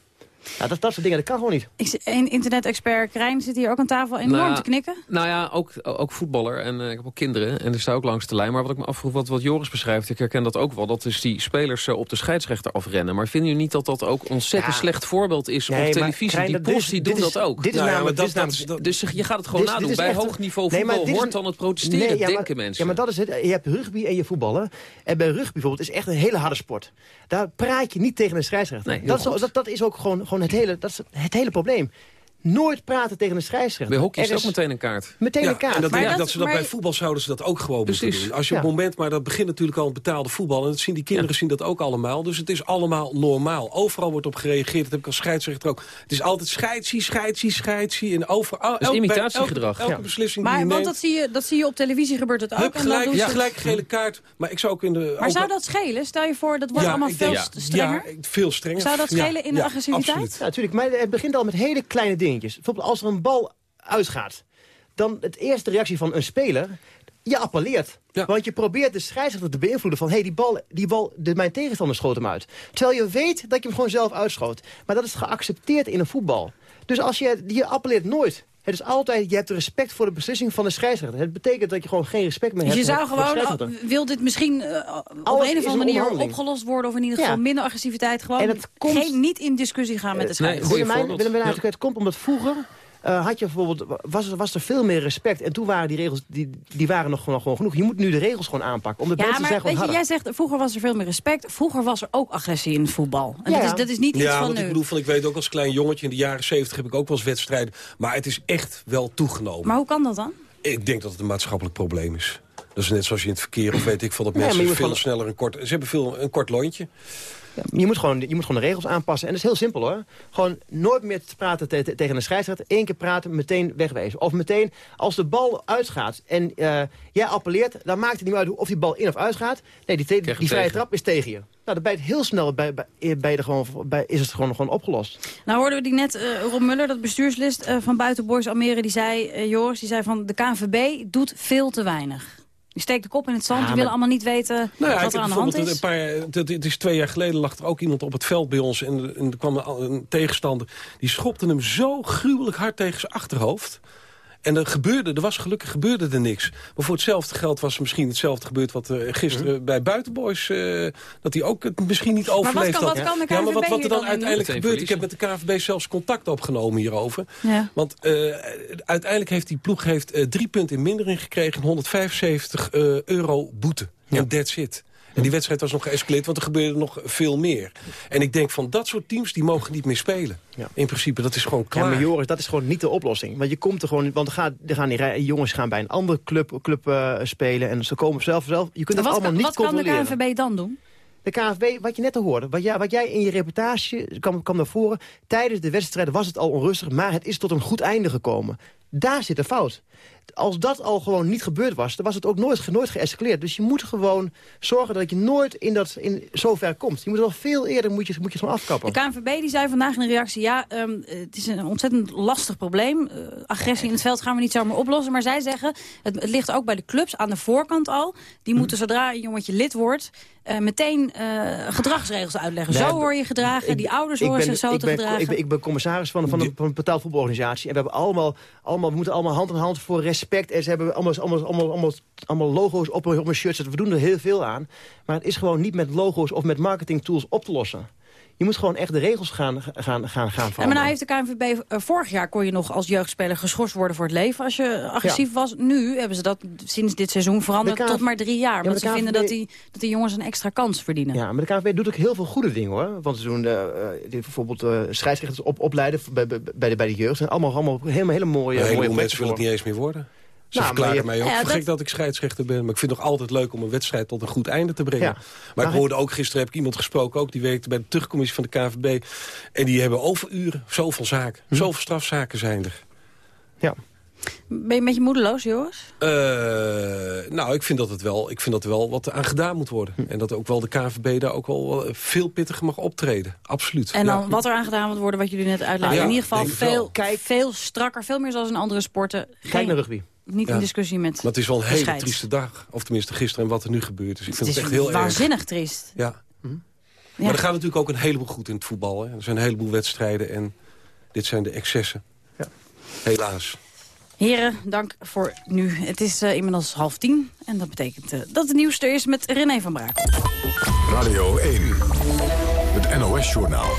Ja, dat, dat soort dingen, dat kan gewoon niet. Ik Een internet-expert Krijn zit hier ook aan tafel enorm Nou, te knikken. Nou ja, ook, ook voetballer. En eh, ik heb ook kinderen. En die staan ook langs de lijn. Maar wat ik me afvroeg, wat, wat Joris beschrijft... ik herken dat ook wel. Dat is die spelers eh, op de scheidsrechter afrennen. Maar vinden jullie niet dat dat ook ontzettend Ja. slecht voorbeeld is Nee, op maar televisie? Krijn, die is- die doen is- dat ook. dit is Nou ja, namelijk- maar dit is dat- namelijk- Dus je gaat het gewoon Dit nadoen. dit Bij echt- hoog niveau Nee, voetbal hoort dan het protesteren, Nee, ja, denken maar, mensen. Ja, maar dat is het. Je hebt rugby en je voetballen. En bij rugby bijvoorbeeld is echt een hele harde sport. Daar praat je niet tegen een scheidsrechter. Nee, heel dat, is, goed. dat, dat is ook gewoon, gewoon het, hele, dat is het hele probleem. Nooit praten tegen een scheidsrechter. Bij hockey is Er ook meteen een kaart. Meteen Ja, een kaart. En dat Maar denk ik dat- dat ze dat maar- bij voetbal zouden ze dat ook gewoon moeten doen. Als je op het moment, maar dat begint natuurlijk al het betaalde voetbal. En dat zien die kinderen zien dat ook allemaal. Dus het is allemaal normaal. Overal wordt op gereageerd. Dat heb ik als scheidsrechter ook. Het is altijd scheidsie, scheidsie, scheidsie. En bij imitatiegedrag. Elke, elke Ja. beslissing die Maar je want neemt. dat zie, je, dat zie je op televisie gebeurt het ook. Hup, en dan gelijk, doen ja, ze- gelijk gele kaart. Maar ik zou ook in de... Maar zou dat schelen? Stel je voor, dat wordt allemaal veel strenger. Ja, veel strenger. Zou dat schelen in de agressiviteit? absoluut. Ja, natuurlijk. Maar het begint al met hele kleine dingetjes. Bijvoorbeeld als er een bal uitgaat. Dan het eerste reactie van een speler... Je appelleert. Want je probeert de scheidsrechter te beïnvloeden van... hé, hey, die bal, die bal de, mijn tegenstander schoot hem uit. Terwijl je weet dat je hem gewoon zelf uitschoot. Maar dat is geaccepteerd in een voetbal. Dus als je, je appelleert nooit. Het is altijd, je hebt respect voor de beslissing van de scheidsrechter. Het betekent dat je gewoon geen respect meer Dus hebt je zou voor de gewoon, scheidsrechter. oh, wil dit misschien eh, op een of andere manier opgelost worden... of in ieder Ja. geval minder agressiviteit, gewoon En het komt- geen, niet in discussie gaan met de scheidsrechter. Willemijn, Willemijn, eigenlijk, het komt omdat vroeger... eh, had je bijvoorbeeld, was, was er veel meer respect. En toen waren die regels die, die waren nog gewoon, gewoon genoeg. Je moet nu de regels gewoon aanpakken. Omdat Ja, mensen maar zijn weet je, jij zegt, vroeger was er veel meer respect. Vroeger was er ook agressie in het voetbal. En dat, Ja. is, dat is niet iets ja, van want nu. ik bedoel, van, ik weet ook als klein jongetje... in de jaren zeventig heb ik ook wel eens wedstrijden... maar het is echt wel toegenomen. Maar hoe kan dat dan? Ik denk dat het een maatschappelijk probleem is. Dat is net zoals je in het verkeer of weet ik veel... dat mensen veel sneller een kort... Ze hebben veel een kort lontje. Je, moet gewoon, je moet gewoon de regels aanpassen. En dat is heel simpel hoor. Gewoon nooit meer te praten te- te- tegen een scheidsrechter. Eén keer praten, meteen wegwezen. Of meteen, als de bal uitgaat en eh, jij appelleert... dan maakt het niet meer uit of die bal in of uitgaat. Nee, die, die vrije tegen. trap is tegen je. Nou, dan ben je het heel snel bij, bij, bij de gewoon, bij, is het gewoon, gewoon opgelost. Nou hoorden we die net, eh Rob Muller, dat bestuurslid eh, van Buitenboys Almere... die zei, eh, Joris, die zei van de KNVB doet veel te weinig. Die steekt de kop in het zand, die maar- willen allemaal niet weten Nou ja, wat er aan de hand is. een paar, het, het is twee jaar geleden lag er ook iemand op het veld bij ons. En, en er kwam een, een tegenstander. Die schopte hem zo gruwelijk hard tegen zijn achterhoofd. En er gebeurde, er was gelukkig gebeurde er niks. Maar voor hetzelfde geld was er misschien hetzelfde gebeurd... wat er gisteren bij Buitenboys... eh, dat hij ook het misschien niet wat overleefd kan- had. wat kan de ja, maar wat, wat er dan uiteindelijk gebeurt... Ik heb met de KVB zelfs contact opgenomen hierover. Ja. Want eh, uiteindelijk heeft die ploeg heeft, eh, drie punten in mindering gekregen... en 175 eh, euro boete. En that's it. En die wedstrijd was nog geëscaleerd, want er gebeurde nog veel meer. En ik denk van dat soort teams, die mogen niet meer spelen. In principe, dat is gewoon Ja, klaar. maar Joris, dat is gewoon niet de oplossing. Want je komt er gewoon, want er gaan, er gaan die jongens gaan bij een andere club, club eh, spelen en ze komen zelf zelf. Je kunt het wat allemaal kan, niet wat kan de controleren. KNVB dan doen? De KNVB, wat je net al hoorde, wat jij, wat jij in je reportage kwam, kwam naar voren... tijdens de wedstrijd was het al onrustig, maar het is tot een goed einde gekomen. Daar zit de fout. Als dat al gewoon niet gebeurd was, dan was het ook nooit, nooit geëscaleerd. Dus je moet gewoon zorgen dat je nooit in dat, in, zover komt. Je moet wel veel eerder moet je, moet je het gewoon afkappen. De KNVB die zei vandaag in een reactie... ja, ehm, het is een ontzettend lastig probleem. Eh, agressie in het veld gaan we niet zomaar oplossen. Maar zij zeggen, het, het ligt ook bij de clubs aan de voorkant al. Die moeten zodra een jongetje lid wordt... eh, meteen eh, gedragsregels uitleggen. Nee, zo hoor je gedragen, ik- die ouders horen ben- zich zo ik te ben, gedragen. Ik ben, ik ben commissaris van, van, een, van een betaald voetbalorganisatie. En we, hebben allemaal, allemaal, we moeten allemaal hand in hand voor respect. En ze hebben allemaal, allemaal, allemaal, allemaal, logo's op, op hun shirts. We doen er heel veel aan. Maar het is gewoon niet met logo's of met marketing tools op te lossen. Je moet gewoon echt de regels gaan, gaan, gaan, gaan Ja, maar veranderen. nou heeft de KNVB, eh, vorig jaar kon je nog als jeugdspeler geschorst worden voor het leven als je agressief was. Nu hebben ze dat sinds dit seizoen veranderd KNV tot maar drie jaar. maar Want ze vinden dat die, dat die jongens een extra kans verdienen. Ja, maar de KNVB doet ook heel veel goede dingen hoor. Want ze doen eh, eh, die bijvoorbeeld eh scheidsrechters op, opleiden bij, bij, bij, de, bij de jeugd. En allemaal, allemaal helemaal hele mooie, Een heleboel mensen willen het niet eens meer worden. Ze Nou, verklaren je- mij ook Ja, voor dat- gek dat ik scheidsrechter ben. Maar ik vind het nog altijd leuk om een wedstrijd tot een goed einde te brengen. Ja. Maar, Maar ik hoorde ook, gisteren heb ik iemand gesproken... ook die werkte bij de terugcommissie van de KVB. En die hebben overuren, zoveel zaken. Hm. Zoveel strafzaken zijn er. Ja. Ben je een beetje moedeloos, Joris? Eh, nou, ik vind, dat het wel, ik vind dat wel wat aan gedaan moet worden. Hm. En dat ook wel de KVB daar ook wel eh, veel pittiger mag optreden. Absoluut. En dan Ja. wat er aan gedaan moet worden, wat jullie net uitleggen. Ja, in ieder geval veel, veel strakker, veel meer zoals in andere sporten. Kijk naar rugby. Niet in discussie met Maar het is wel een hele trieste dag. Of tenminste gisteren en wat er nu gebeurt. Dus ik Het vind is het echt heel erg. waanzinnig triest. Ja. Ja, Maar er gaat natuurlijk ook een heleboel goed in het voetbal. Hè. Er zijn een heleboel wedstrijden en dit zijn de excessen. Ja. Helaas. Heren, dank voor nu. Het is uh, inmiddels half tien. En dat betekent uh, dat het nieuws er is met René van Brakel. Radio 1, het NOS-journaal.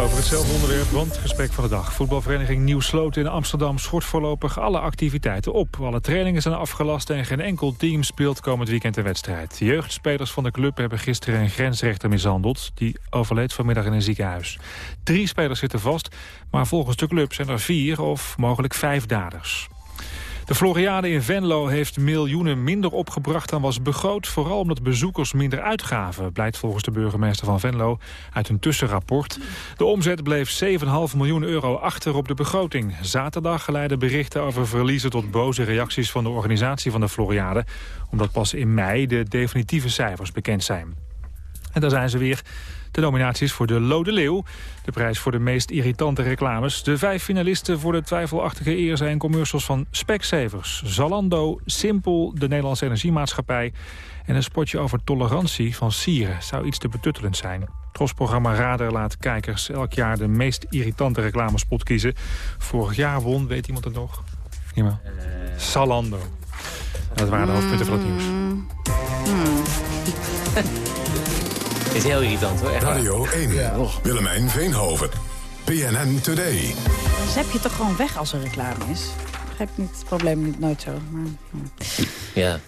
Over hetzelfde onderwerp, want gesprek van de dag. Voetbalvereniging Nieuw Sloot in Amsterdam schort voorlopig alle activiteiten op. Alle trainingen zijn afgelast en geen enkel team speelt komend weekend een wedstrijd. De jeugdspelers van de club hebben gisteren een grensrechter mishandeld. Die overleed vanmiddag in een ziekenhuis. Drie spelers zitten vast, maar volgens de club zijn er vier of mogelijk vijf daders. De Floriade in Venlo heeft miljoenen minder opgebracht dan was begroot. Vooral omdat bezoekers minder uitgaven, blijkt volgens de burgemeester van Venlo uit een tussenrapport. De omzet bleef 7,5 miljoen euro achter op de begroting. Zaterdag geleiden berichten over verliezen tot boze reacties van de organisatie van de Floriade. Omdat pas in mei de definitieve cijfers bekend zijn. En daar zijn ze weer. De nominaties voor de Lode Leeuw. De prijs voor de meest irritante reclames. De vijf finalisten voor de twijfelachtige eer zijn commercials van Specsavers, Zalando, Simpel, de Nederlandse Energiemaatschappij... en een spotje over tolerantie van Sieren. Zou iets te betuttelend zijn. Het programma Radar laat kijkers elk jaar de meest irritante reclamespot kiezen. Vorig jaar won, weet iemand het nog? Niemand? Zalando. Dat waren de hoofdpunten van het nieuws. Hmm. is heel irritant hoor. Echt Radio 1, ja. Willemijn Veenhoven. PNN Today. Zep je toch gewoon weg als er reclame is? Begrijp niet het probleem niet nooit zo. Maar, ja.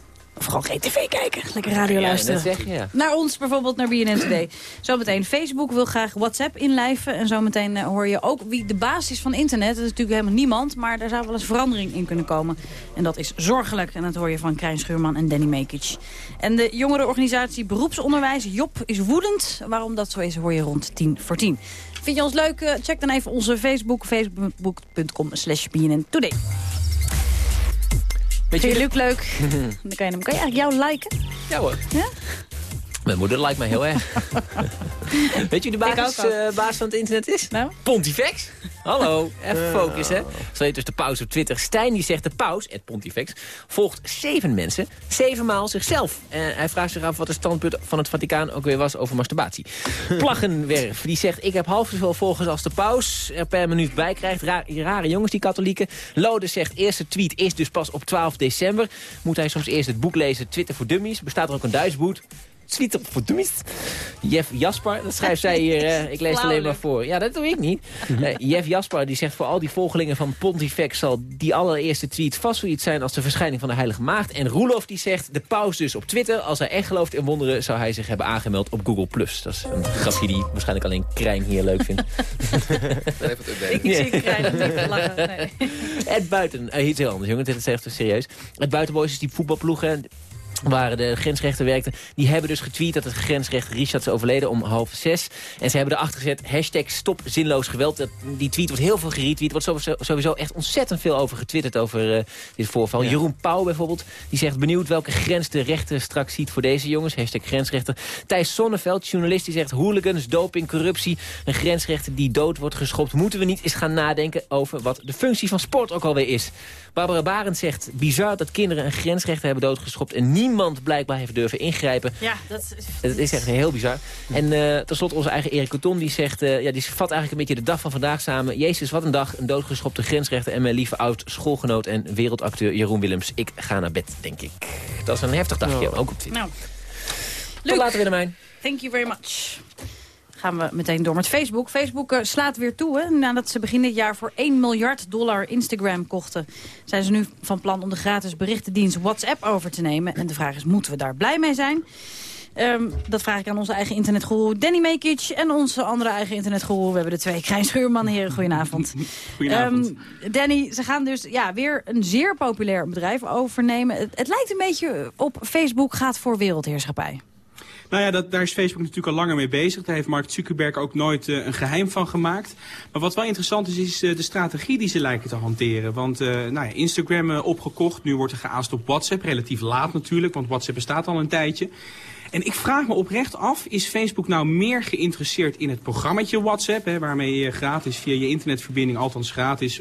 Gewoon geen tv kijken. Lekker radio luisteren. Zeg, ja. Naar ons bijvoorbeeld, naar BNN Today. Zometeen Facebook wil graag WhatsApp inlijven. En zometeen uh, hoor je ook wie de basis van internet. Dat is natuurlijk helemaal niemand. Maar daar zou wel eens verandering in kunnen komen. En dat is zorgelijk. En dat hoor je van Krijn Schuurman en Danny Mekic. En de jongerenorganisatie Beroepsonderwijs, Job, is woedend. Waarom dat zo is, hoor je rond 10 voor 10. Vind je ons leuk? Eh, check dan even onze Facebook. Facebook.com slash BNN Today. Weet je Luc leuk? dan kan je hem. Kan je eigenlijk jou liken? Ja hoor. Ja? Mijn moeder lijkt mij heel erg. Weet je wie de baas, uh, baas van het internet is? Nou? Pontifex. Hallo, even focus hè. Zo heet dus de paus op Twitter. Stijn die zegt de paus, het Pontifex, volgt zeven mensen, zevenmaal zichzelf. En hij vraagt zich af wat de standpunt van het Vaticaan ook weer was over masturbatie. Plaggenwerf, die zegt ik heb half zoveel volgers als de paus er per minuut bij krijgt. rare jongens die katholieken. Lode zegt eerste tweet is dus pas op 12 december. Moet hij soms eerst het boek lezen Twitter voor Dummies. Bestaat er ook een Duitsboek. Twitter voor Dummies. Jeff Jasper, dat schrijft zij hier. Uh, ik lees het alleen maar voor. Ja, dat doe ik niet. Uh, Jeff Jasper die zegt voor al die volgelingen van Pontifex... zal die allereerste tweet vast zoiets zijn als de verschijning van de Heilige Maagd. En Roelof die zegt, de paus dus op Twitter. Als hij echt gelooft in wonderen, zou hij zich hebben aangemeld op Google+. Dat is een grapje die waarschijnlijk alleen Krijn hier leuk vindt. ik, ik zie Krijn niet lachen. Nee. Het buiten, uh, iets heel anders jongen, dit is echt serieus. Het buitenboys is die voetbalploegen waar de grensrechter werkte, die hebben dus getweet dat het grensrechter Richard is overleden om half zes. En ze hebben erachter gezet, hashtag stop zinloos geweld. die tweet wordt heel veel geretweet, wordt sowieso echt ontzettend veel over getwitterd over uh, dit voorval. Jeroen Pauw bijvoorbeeld, die zegt benieuwd welke grens de rechter straks ziet voor deze jongens. Hashtag grensrechter. Thijs Sonneveld, journalist, die zegt hooligans, doping, corruptie. Een grensrechter die dood wordt geschopt. Moeten we niet eens gaan nadenken over wat de functie van sport ook alweer is. Barbara Barend zegt, bizar dat kinderen een grensrechter hebben doodgeschopt... en niemand blijkbaar heeft durven ingrijpen. Ja, dat is... Het is echt heel bizar. En uh, tenslotte onze eigen Erik Coton, die zegt... Uh, ja, die vat eigenlijk een beetje de dag van vandaag samen. Jezus, wat een dag. Een doodgeschopte grensrechter en mijn lieve oud-schoolgenoot... en wereldacteur Jeroen Willems. Ik ga naar bed, denk ik. Dat is een heftig dagje, ook op Twitter. Nou. Tot later, Willemijn. Thank you very much gaan we meteen door met Facebook. Facebook uh, slaat weer toe. Hè? Nadat ze begin dit jaar voor 1 miljard dollar Instagram kochten... zijn ze nu van plan om de gratis berichtendienst WhatsApp over te nemen. En de vraag is, moeten we daar blij mee zijn? Um, dat vraag ik aan onze eigen internetguru Danny Mekic... en onze andere eigen internetguru. We hebben de twee. Krijn Schuurman, heren, goedenavond. Goedenavond. Um, Danny, ze gaan dus ja, weer een zeer populair bedrijf overnemen. Het, het lijkt een beetje op Facebook gaat voor wereldheerschappij. Nou ja, dat, daar is Facebook natuurlijk al langer mee bezig. Daar heeft Mark Zuckerberg ook nooit uh, een geheim van gemaakt. Maar wat wel interessant is, is uh, de strategie die ze lijken te hanteren. Want uh, nou ja, Instagram opgekocht, nu wordt er geaast op WhatsApp. Relatief laat natuurlijk, want WhatsApp bestaat al een tijdje. En ik vraag me oprecht af, is Facebook nou meer geïnteresseerd in het programmaatje WhatsApp... Hè, waarmee je gratis via je internetverbinding, althans gratis...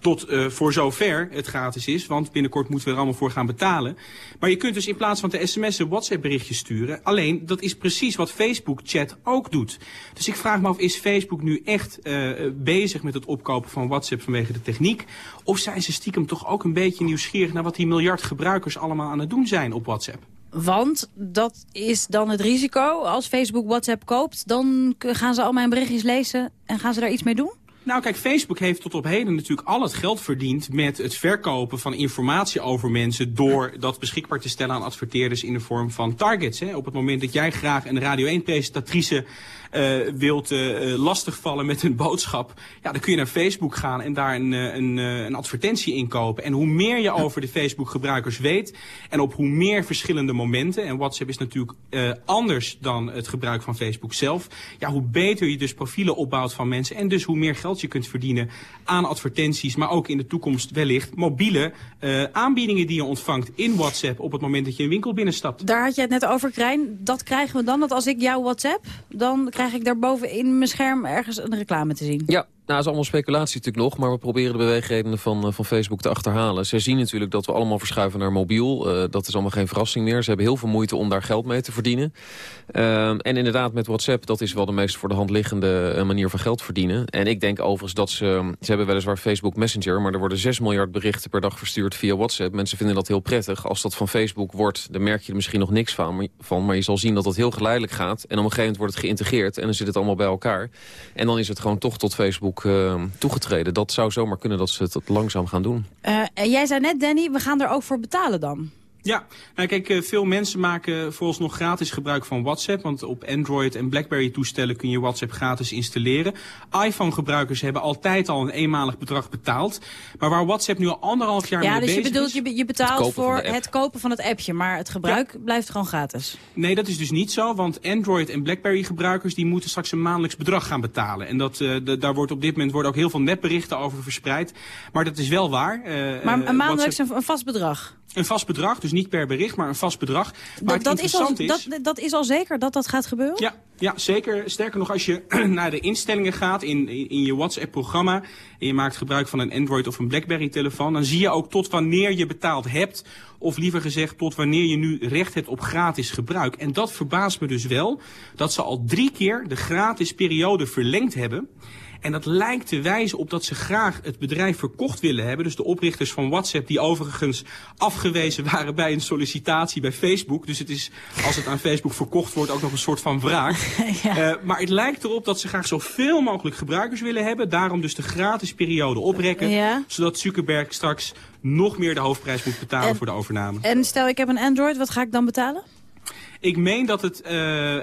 tot uh, voor zover het gratis is. Want binnenkort moeten we er allemaal voor gaan betalen. Maar je kunt dus in plaats van te sms'en WhatsApp berichtjes sturen. Alleen, dat is precies wat Facebook chat ook doet. Dus ik vraag me af, is Facebook nu echt uh, bezig met het opkopen van WhatsApp vanwege de techniek? Of zijn ze stiekem toch ook een beetje nieuwsgierig naar wat die miljard gebruikers allemaal aan het doen zijn op WhatsApp? Want dat is dan het risico. Als Facebook WhatsApp koopt, dan gaan ze al mijn berichtjes lezen en gaan ze daar iets mee doen? Nou kijk, Facebook heeft tot op heden natuurlijk al het geld verdiend met het verkopen van informatie over mensen door dat beschikbaar te stellen aan adverteerders in de vorm van targets. Hè. Op het moment dat jij graag een Radio 1 presentatrice uh, wilt uh, lastigvallen met een boodschap... Ja, dan kun je naar Facebook gaan en daar een, een, een advertentie inkopen. En hoe meer je over de Facebook-gebruikers weet... en op hoe meer verschillende momenten... en WhatsApp is natuurlijk uh, anders dan het gebruik van Facebook zelf... ja, hoe beter je dus profielen opbouwt van mensen... en dus hoe meer geld je kunt verdienen aan advertenties... maar ook in de toekomst wellicht mobiele aanbiedingen die je ontvangt in WhatsApp... op het moment dat je een winkel binnenstapt. Daar had je het net over, Krijn. Dat krijgen we dan, dat als ik jouw WhatsApp... dan krijg ik daarboven in mijn scherm ergens een reclame te zien. Ja, nou, dat is allemaal speculatie natuurlijk nog, maar we proberen de beweegredenen van, uh, van Facebook te achterhalen. Ze zien natuurlijk dat we allemaal verschuiven naar mobiel. Uh, dat is allemaal geen verrassing meer. Ze hebben heel veel moeite om daar geld mee te verdienen. Uh, en inderdaad, met WhatsApp, dat is wel de meest voor de hand liggende uh, manier van geld verdienen. En ik denk overigens dat ze, ze hebben weliswaar Facebook Messenger, maar er worden 6 miljard berichten per dag verstuurd via WhatsApp. Mensen vinden dat heel prettig. Als dat van Facebook wordt, dan merk je er misschien nog niks van, van, maar je zal zien dat dat heel geleidelijk gaat. En op een gegeven moment wordt het geïntegreerd en dan zit het allemaal bij elkaar. En dan is het gewoon toch tot Facebook toegetreden dat zou zomaar kunnen dat ze het langzaam gaan doen. Uh, jij zei net, Danny, we gaan er ook voor betalen dan. Ja, nou kijk, eh, veel mensen maken nog gratis gebruik van WhatsApp. Want op Android en Blackberry toestellen kun je WhatsApp gratis installeren. iPhone gebruikers hebben altijd al een eenmalig bedrag betaald. Maar waar WhatsApp nu al anderhalf jaar ja, mee dus bezig je bedoelt, is... Je, je betaalt voor het kopen van het appje, maar het gebruik ja. blijft gewoon gratis. Nee, dat is dus niet zo, want Android en Blackberry gebruikers... die moeten straks een maandelijks bedrag gaan betalen. En dat, uh, de, daar wordt op dit moment worden ook heel veel nepberichten over verspreid. Maar dat is wel waar. Uh, maar een maandelijks WhatsApp... een vast bedrag? Een vast bedrag, dus niet per bericht, maar een vast bedrag. Maar dat, dat is, al, is... Dat, dat is al zeker dat dat gaat gebeuren? Ja, ja, zeker. Sterker nog, als je naar de instellingen gaat in, in, in je WhatsApp-programma... en je maakt gebruik van een Android of een BlackBerry-telefoon... dan zie je ook tot wanneer je betaald hebt... of liever gezegd, tot wanneer je nu recht hebt op gratis gebruik. En dat verbaast me dus wel, dat ze al drie keer de gratis periode verlengd hebben... En dat lijkt te wijzen op dat ze graag het bedrijf verkocht willen hebben. Dus de oprichters van WhatsApp die overigens afgewezen waren bij een sollicitatie bij Facebook. Dus het is, als het aan Facebook verkocht wordt, ook nog een soort van wraak. ja. uh, maar het lijkt erop dat ze graag zoveel mogelijk gebruikers willen hebben. Daarom dus de gratis periode oprekken. Ja. Zodat Zuckerberg straks nog meer de hoofdprijs moet betalen en, voor de overname. En stel ik heb een Android, wat ga ik dan betalen? Ik meen dat het uh,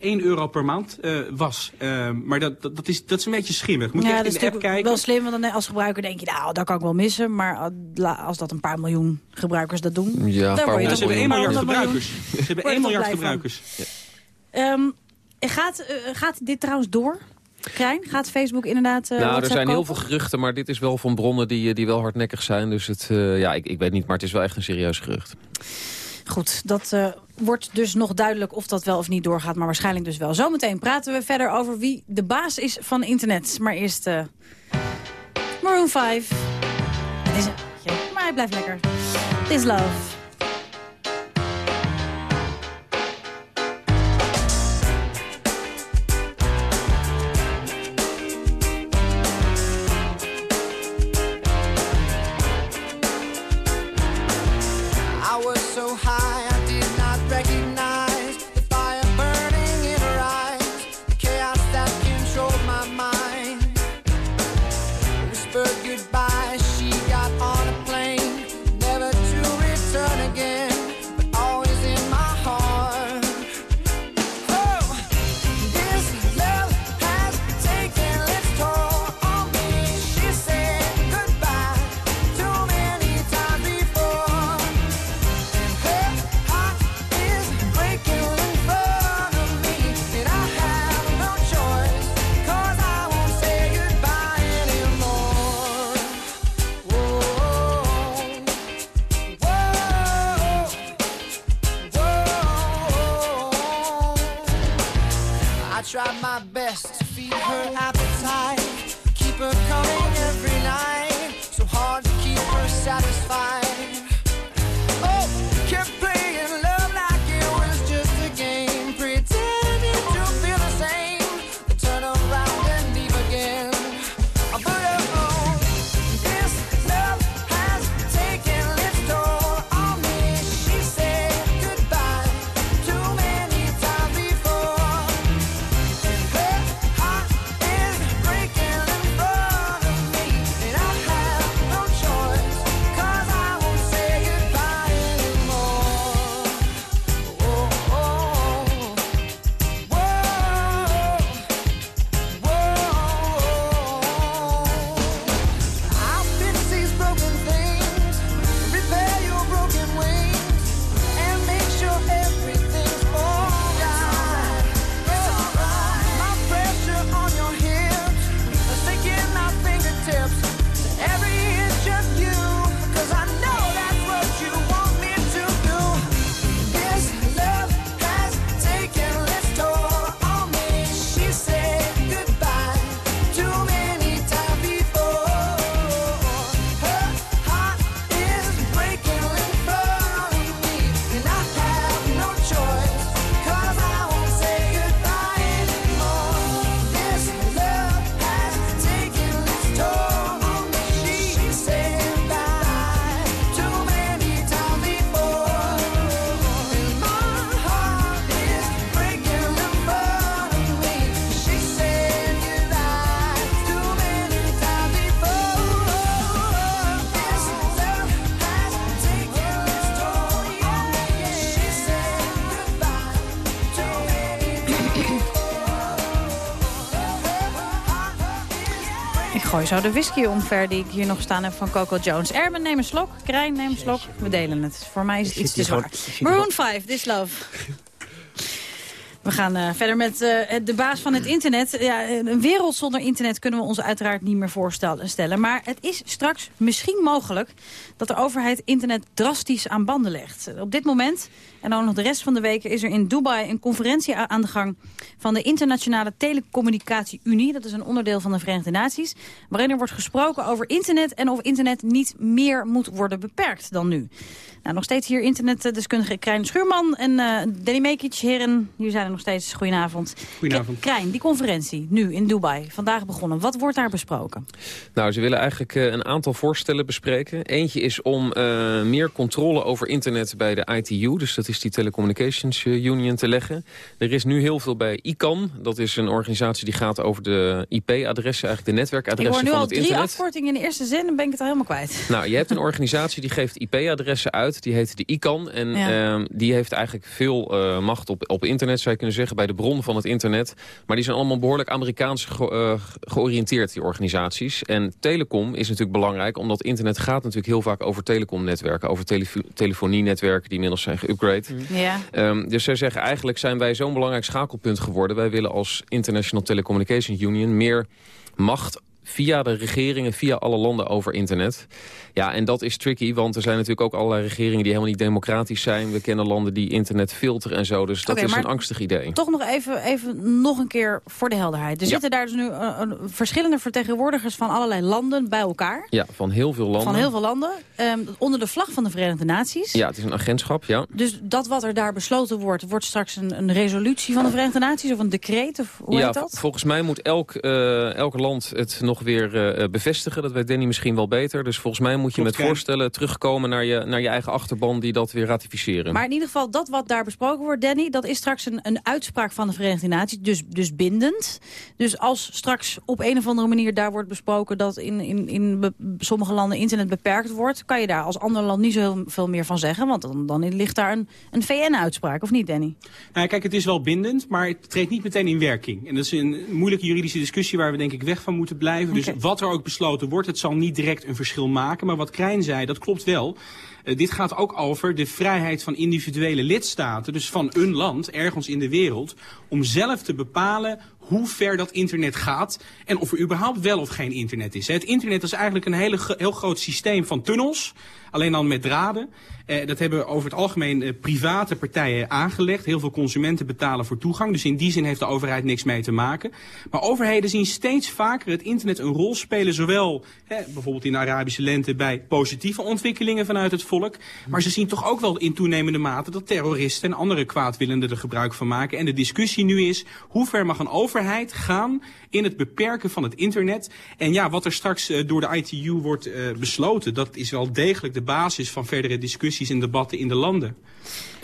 1 euro per maand uh, was. Uh, maar dat, dat, dat, is, dat is een beetje schimmig. Moet ja, je echt dat in de app kijken. wel slim, want dan als gebruiker denk je, nou, dat kan ik wel missen. Maar als dat een paar miljoen gebruikers dat doen, ja, dan word je toch Ze hebben 1 miljard gebruikers. Ze hebben 1 miljard gebruikers. Um, gaat, uh, gaat dit trouwens door? Krijn, gaat Facebook inderdaad uh, Nou, er zijn kopen? heel veel geruchten, maar dit is wel van bronnen die, die wel hardnekkig zijn. Dus het, uh, ja, ik, ik weet niet, maar het is wel echt een serieus gerucht. Goed, dat uh, wordt dus nog duidelijk of dat wel of niet doorgaat, maar waarschijnlijk dus wel. Zometeen praten we verder over wie de baas is van internet. Maar eerst uh, Maroon 5. Het is een maar hij blijft lekker. This Love. Zo de whisky omver die ik hier nog staan heb van Coco Jones. Erben, neem een slok. Krijn, neem een slok. We delen het. Voor mij is het iets te zwaar. Maroon 5, This Love. We gaan eh, verder met eh, de baas van het internet. Ja, een wereld zonder internet kunnen we ons uiteraard niet meer voorstellen. Maar het is straks misschien mogelijk dat de overheid internet drastisch aan banden legt. Op dit moment, en ook nog de rest van de weken, is er in Dubai een conferentie aan de gang van de Internationale Telecommunicatie Unie. Dat is een onderdeel van de Verenigde Naties. Waarin er wordt gesproken over internet en of internet niet meer moet worden beperkt dan nu. Nou, nog steeds hier internetdeskundige Krijn Schuurman en eh Danny Mekic. Heren, jullie zijn er nog steeds. Goedenavond. Goedenavond. Krijn, die conferentie, nu in Dubai, vandaag begonnen. Wat wordt daar besproken? Nou, ze willen eigenlijk eh, een aantal voorstellen bespreken. Eentje is om eh, meer controle over internet bij de ITU, dus dat is die Telecommunications Union, te leggen. Er is nu heel veel bij ICANN, dat is een organisatie die gaat over de IP-adressen, eigenlijk de Ik netwerkadressen hoor nu van al het drie internet. afkortingen in de eerste zin en ben ik het al helemaal kwijt. Nou, je hebt een organisatie die geeft IP-adressen uit. Die heet de ICANN. En Ja. ehm, die heeft eigenlijk veel eh, macht op, op internet, zou je kunnen zeggen. Bij de bron van het internet. Maar die zijn allemaal behoorlijk Amerikaans ge- eh, georiënteerd, die organisaties. En telecom is natuurlijk belangrijk. Omdat internet gaat natuurlijk heel vaak over telecomnetwerken. Over telefo telefonienetwerken die inmiddels zijn geüpgrade. Ja. Ehm, dus zij zeggen eigenlijk zijn wij zo'n belangrijk schakelpunt geworden. Wij willen als International Telecommunications Union meer macht via de regeringen, via alle landen over internet. Ja, en dat is tricky, want er zijn natuurlijk ook allerlei regeringen die helemaal niet democratisch zijn. We kennen landen die internet filteren en zo, dus dat is een angstig idee. Toch nog even, even nog een keer voor de helderheid. Er Ja. zitten daar dus nu eh, eh, verschillende vertegenwoordigers van allerlei landen bij elkaar. Ja, van heel veel landen. Van heel veel landen. ehm, onder de vlag van de Verenigde Naties. Ja, het is een agentschap, ja. Dus dat wat er daar besloten wordt, wordt straks een, een resolutie van de Verenigde Naties of een decreet? Of hoe ja, heet dat? volgens mij moet elk, eh, elk land het nog weer eh, bevestigen. Dat weet Danny misschien wel beter. Dus volgens mij moet je Klopt, met voorstellen terugkomen naar je, naar je eigen achterban die dat weer ratificeren. Maar in ieder geval, dat wat daar besproken wordt, Danny... dat is straks een, een uitspraak van de Verenigde Naties, dus, dus bindend. Dus als straks op een of andere manier daar wordt besproken... dat in, in, in sommige landen internet beperkt wordt... kan je daar als ander land niet zo heel veel meer van zeggen. Want dan, dan ligt daar een, een VN-uitspraak, of niet, Danny? Nou, kijk, het is wel bindend, maar het treedt niet meteen in werking. En dat is een moeilijke juridische discussie waar we denk ik weg van moeten blijven. Dus wat er ook besloten wordt, het zal niet direct een verschil maken. Maar wat Krijn zei, dat klopt wel. Eh, dit gaat ook over de vrijheid van individuele lidstaten, dus van een land, ergens in de wereld, om zelf te bepalen hoe ver dat internet gaat en of er überhaupt wel of geen internet is. Het internet is eigenlijk een hele, heel groot systeem van tunnels, alleen dan met draden. Eh, dat hebben over het algemeen eh, private partijen aangelegd. Heel veel consumenten betalen voor toegang. Dus in die zin heeft de overheid niks mee te maken. Maar overheden zien steeds vaker het internet een rol spelen. Zowel bijvoorbeeld in de Arabische lente bij positieve ontwikkelingen vanuit het volk. Maar ze zien toch ook wel in toenemende mate dat terroristen en andere kwaadwillenden er gebruik van maken. En de discussie nu is hoe ver mag een overheid gaan in het beperken van het internet. En ja, wat er straks eh, door de ITU wordt eh, besloten, dat is wel degelijk de basis van verdere discussies en debatten in de landen.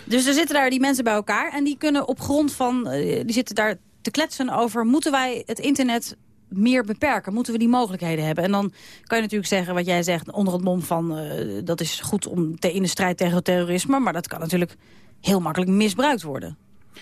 Dus er zitten daar die mensen bij elkaar en die kunnen op grond van, eh, die zitten daar te kletsen over, moeten wij het internet meer beperken? Moeten we die mogelijkheden hebben? En dan kan je natuurlijk zeggen, wat jij zegt, onder het mom van, eh, dat is goed om te, in de strijd tegen terrorisme, maar dat kan natuurlijk heel makkelijk misbruikt worden.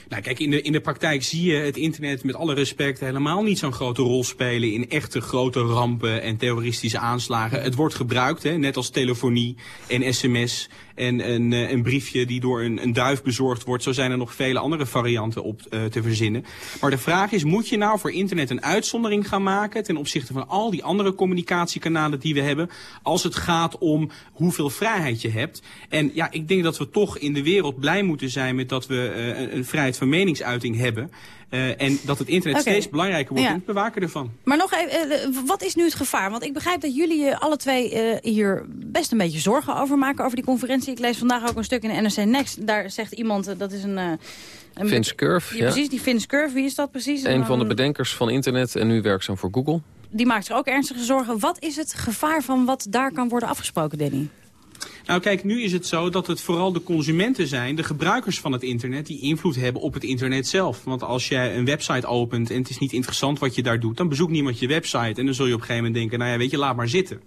Nou, kijk, in de, in de praktijk zie je het internet met alle respect helemaal niet zo'n grote rol spelen in echte grote rampen en terroristische aanslagen. Het wordt gebruikt, hè, net als telefonie en sms en een, eh, een briefje die door een, een duif bezorgd wordt. Zo zijn er nog vele andere varianten op eh, te verzinnen. Maar de vraag is, moet je nou voor internet een uitzondering gaan maken ten opzichte van al die andere communicatiekanalen die we hebben, als het gaat om hoeveel vrijheid je hebt? En ja, ik denk dat we toch in de wereld blij moeten zijn met dat we een, een vrijheid van meningsuiting hebben. Eh, en dat het internet steeds belangrijker wordt Ja. in het bewaken ervan. Maar nog even, eh, wat is nu het gevaar? Want ik begrijp dat jullie je alle twee eh, hier best een beetje zorgen over maken, over die conferentie. Ik lees vandaag ook een stuk in de NRC Next. Daar zegt iemand, eh, dat is een... eh, een Vince Curve, Ja, ja. Precies, die Vince Curve, wie is dat precies? Een van de bedenkers van internet en nu werkzaam voor Google. Die maakt zich ook ernstige zorgen. Wat is het gevaar van wat daar kan worden afgesproken, Danny? Nou kijk, nu is het zo dat het vooral de consumenten zijn, de gebruikers van het internet, die invloed hebben op het internet zelf. Want als jij een website opent en het is niet interessant wat je daar doet, dan bezoekt niemand je website. En dan zul je op een gegeven moment denken, nou ja, weet je, laat maar zitten.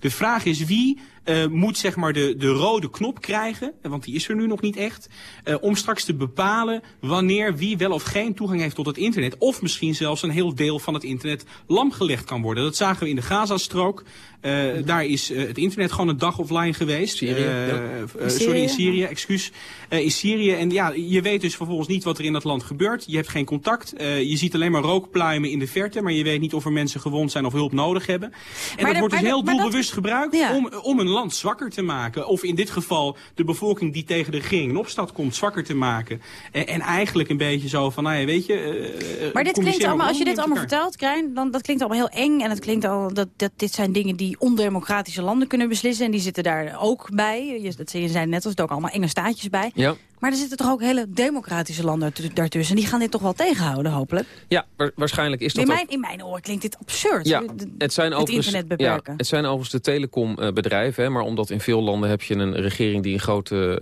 De vraag is wie eh, moet zeg maar de, de rode knop krijgen, want die is er nu nog niet echt, eh, om straks te bepalen wanneer wie wel of geen toegang heeft tot het internet. Of misschien zelfs een heel deel van het internet lamgelegd kan worden. Dat zagen we in de Gazastrook. Eh, daar is eh, het internet gewoon een dag offline geweest. Syrië, Eh, ja. eh, In sorry, in Syrië? Excuus. Eh, in Syrië. En ja, je weet dus vervolgens niet wat er in dat land gebeurt. Je hebt geen contact. Eh, je ziet alleen maar rookpluimen in de verte. Maar je weet niet of er mensen gewond zijn of hulp nodig hebben. En Maar dat de- wordt dus heel dat- doelbewust gebruikt om, om een land zwakker te maken. Of in dit geval de bevolking die tegen de regering in opstand komt zwakker te maken. En, en eigenlijk een beetje zo van, nou ja, weet je... eh, Maar dit klinkt allemaal, maar als je dit allemaal vertelt, Krijn, dan dat klinkt allemaal heel eng. En het klinkt al dat, dat dit zijn dingen die ondemocratische landen kunnen beslissen. En die zitten daar ook bij. Je, dat zei net, er zitten ook allemaal enge staatjes bij. Ja. Maar er zitten toch ook hele democratische landen daartussen. En die gaan dit toch wel tegenhouden, hopelijk. Ja, wa- waarschijnlijk is dat In ook- mijn, in mijn oren klinkt dit absurd. Ja, het zijn het overigens, internet ja, beperken. het zijn overigens de telecombedrijven. hè, maar omdat in veel landen heb je een regering die een grote,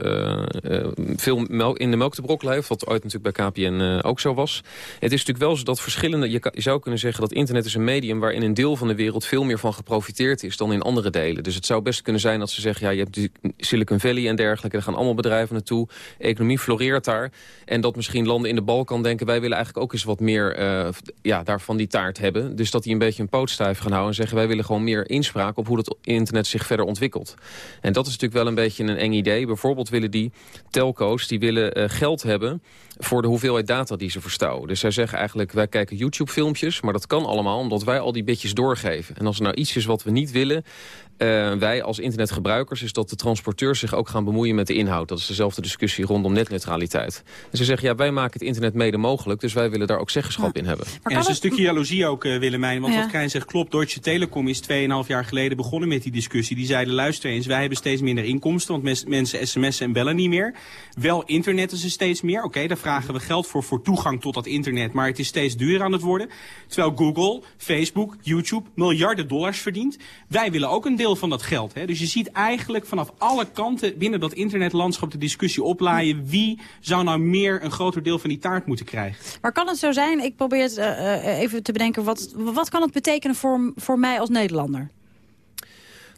eh, eh, veel in de melk te brokkelen heeft. Wat ooit natuurlijk bij KPN eh, ook zo was. Het is natuurlijk wel zo dat verschillende... Je, kan- je zou kunnen zeggen dat internet is een medium... waarin een deel van de wereld veel meer van geprofiteerd is dan in andere delen. Dus het zou best kunnen zijn dat ze zeggen... ja, je hebt Silicon Valley en dergelijke. Daar gaan allemaal bedrijven naartoe. Economie floreert daar. En dat misschien landen in de Balkan denken... wij willen eigenlijk ook eens wat meer eh, ja, daarvan die taart hebben. Dus dat die een beetje een poot stijf gaan houden... en zeggen wij willen gewoon meer inspraak op hoe het internet zich verder ontwikkelt. En dat is natuurlijk wel een beetje een eng idee. Bijvoorbeeld willen die telco's die willen eh, geld hebben voor de hoeveelheid data die ze verstouwen. Dus zij zeggen eigenlijk, wij kijken YouTube-filmpjes... maar dat kan allemaal omdat wij al die bitjes doorgeven. En als er nou iets is wat we niet willen... eh, wij als internetgebruikers... is dat de transporteurs zich ook gaan bemoeien met de inhoud. Dat is dezelfde discussie rondom netneutraliteit. En ze zeggen, ja, wij maken het internet mede mogelijk... dus wij willen daar ook zeggenschap in hebben. En dat is een stukje jaloezie ook, eh, Willemijn. Want Ja. wat Krijn zegt klopt. Deutsche Telekom is 2,5 jaar geleden begonnen met die discussie. Die zeiden, luister eens, wij hebben steeds minder inkomsten... want mes- mensen sms'en en bellen niet meer. Wel internetten ze steeds meer. Oké, daar vragen we geld voor, voor toegang tot dat internet. Maar het is steeds duurder aan het worden. Terwijl Google, Facebook, YouTube miljarden dollars verdient. Wij willen ook een deel van dat geld. Hè? Dus je ziet eigenlijk vanaf alle kanten binnen dat internetlandschap... de discussie oplaaien. Wie zou nou meer een groter deel van die taart moeten krijgen? Maar kan het zo zijn, ik probeer eh, eh, even te bedenken... wat, wat kan het betekenen voor, voor mij als Nederlander?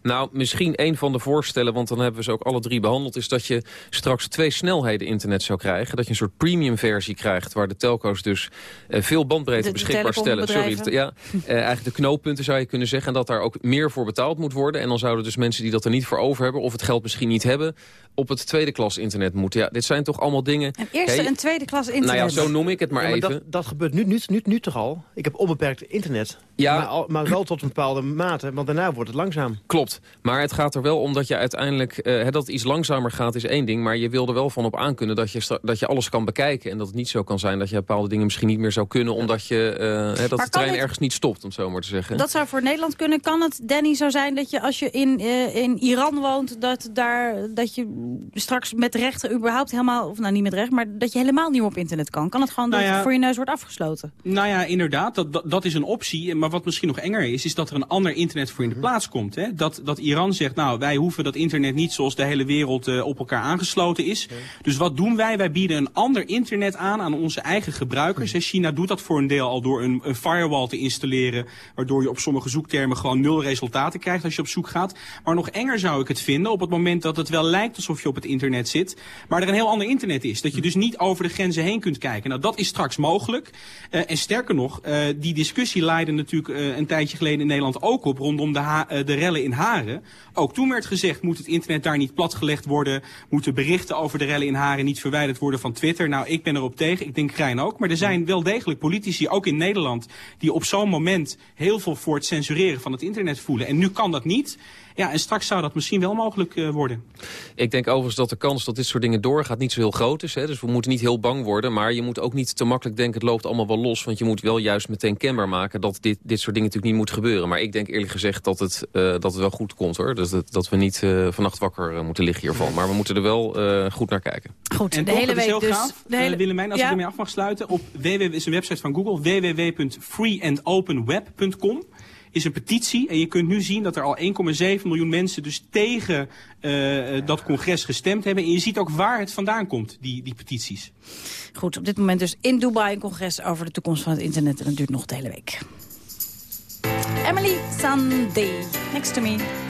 Nou, misschien een van de voorstellen, want dan hebben we ze ook alle drie behandeld... is dat je straks twee snelheden internet zou krijgen. Dat je een soort premium versie krijgt... waar de telco's dus eh, veel bandbreedte De- de beschikbaar stellen. Sorry, ja, eh, eigenlijk de knooppunten zou je kunnen zeggen. En dat daar ook meer voor betaald moet worden. En dan zouden dus mensen die dat er niet voor over hebben... of het geld misschien niet hebben, op het tweede klas internet moeten. Ja, dit zijn toch allemaal dingen... Een eerste Hey, en tweede klas internet. Nou ja, zo noem ik het maar, Ja, even. Dat, dat gebeurt nu, nu, nu, nu toch al. Ik heb onbeperkt internet. Ja. Maar, al- maar wel tot een bepaalde mate, want daarna wordt het langzaam. Klopt, maar het gaat er wel om dat je uiteindelijk... eh, hè, dat het iets langzamer gaat is één ding... maar je wil er wel van op aankunnen dat je, dat je alles kan bekijken... en dat het niet zo kan zijn dat je bepaalde dingen misschien niet meer zou kunnen... omdat je, eh, hè, dat de trein ergens niet stopt, om het zo maar te zeggen. Dat zou voor Nederland kunnen. Kan het, Danny, zo zijn dat je als je in, eh, in Iran woont... Dat, daar, dat je straks met rechten überhaupt helemaal... of nou niet met recht, maar dat je helemaal niet meer op internet kan? Kan het gewoon Nou dat het voor je neus wordt afgesloten? Nou ja, inderdaad, dat, dat, dat is een optie. Maar wat misschien nog enger is, is dat er een ander internet voor in de plaats komt. Hè? Dat, dat Iran zegt, nou, wij hoeven dat internet niet zoals de hele wereld eh, op elkaar aangesloten is. Dus wat doen wij? Wij bieden een ander internet aan aan onze eigen gebruikers. En China doet dat voor een deel al door een, een firewall te installeren. Waardoor je op sommige zoektermen gewoon nul resultaten krijgt als je op zoek gaat. Maar nog enger zou ik het vinden op het moment dat het wel lijkt alsof je op het internet zit. Maar er een heel ander internet is. Dat je dus niet over de grenzen heen kunt kijken. Nou, dat is straks mogelijk. Eh, en sterker nog, eh, die discussie leidde natuurlijk een tijdje geleden in Nederland ook op rondom de, ha- de rellen in Ook toen werd gezegd, moet het internet daar niet platgelegd worden? Moeten berichten over de rellen in Haren niet verwijderd worden van Twitter? Nou, ik ben erop tegen. Ik denk Krijn ook. Maar er zijn wel degelijk politici, ook in Nederland, die op zo'n moment heel veel voor het censureren van het internet voelen. En nu kan dat niet. Ja, en straks zou dat misschien wel mogelijk eh, worden. Ik denk overigens dat de kans dat dit soort dingen doorgaat niet zo heel groot is. Hè? Dus we moeten niet heel bang worden. Maar je moet ook niet te makkelijk denken, het loopt allemaal wel los. Want je moet wel juist meteen kenbaar maken dat dit, dit soort dingen natuurlijk niet moet gebeuren. Maar ik denk eerlijk gezegd dat het, eh, dat het wel goed komt hoor. Dus dat, dat we niet eh, vannacht wakker moeten liggen hiervan. Maar we moeten er wel eh, goed naar kijken. Goed, En de toch, hele week heel dus. gaaf, de hele... Willemijn, als Ja. ik ermee af mag sluiten. Op www is een website van Google, www.freeandopenweb.com is een petitie. En je kunt nu zien dat er al 1,7 miljoen mensen dus tegen eh, dat congres gestemd hebben. En je ziet ook waar het vandaan komt, die, die petities. Goed, op dit moment dus in Dubai een congres over de toekomst van het internet. En dat duurt nog de hele week. Emily Sunday, next to me.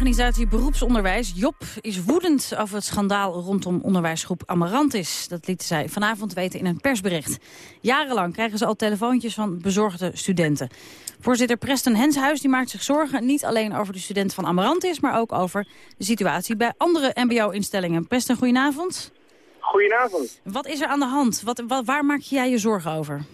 De jongerenorganisatie Beroepsonderwijs, Job, is woedend over het schandaal rondom onderwijsgroep Amarantis. Dat lieten zij vanavond weten in een persbericht. Jarenlang krijgen ze al telefoontjes van bezorgde studenten. Voorzitter Preston Henshuis die maakt zich zorgen niet alleen over de studenten van Amarantis, maar ook over de situatie bij andere mbo-instellingen. Preston, goedenavond. Goedenavond. Wat is er aan de hand? Wat, wat, waar maak jij je zorgen over?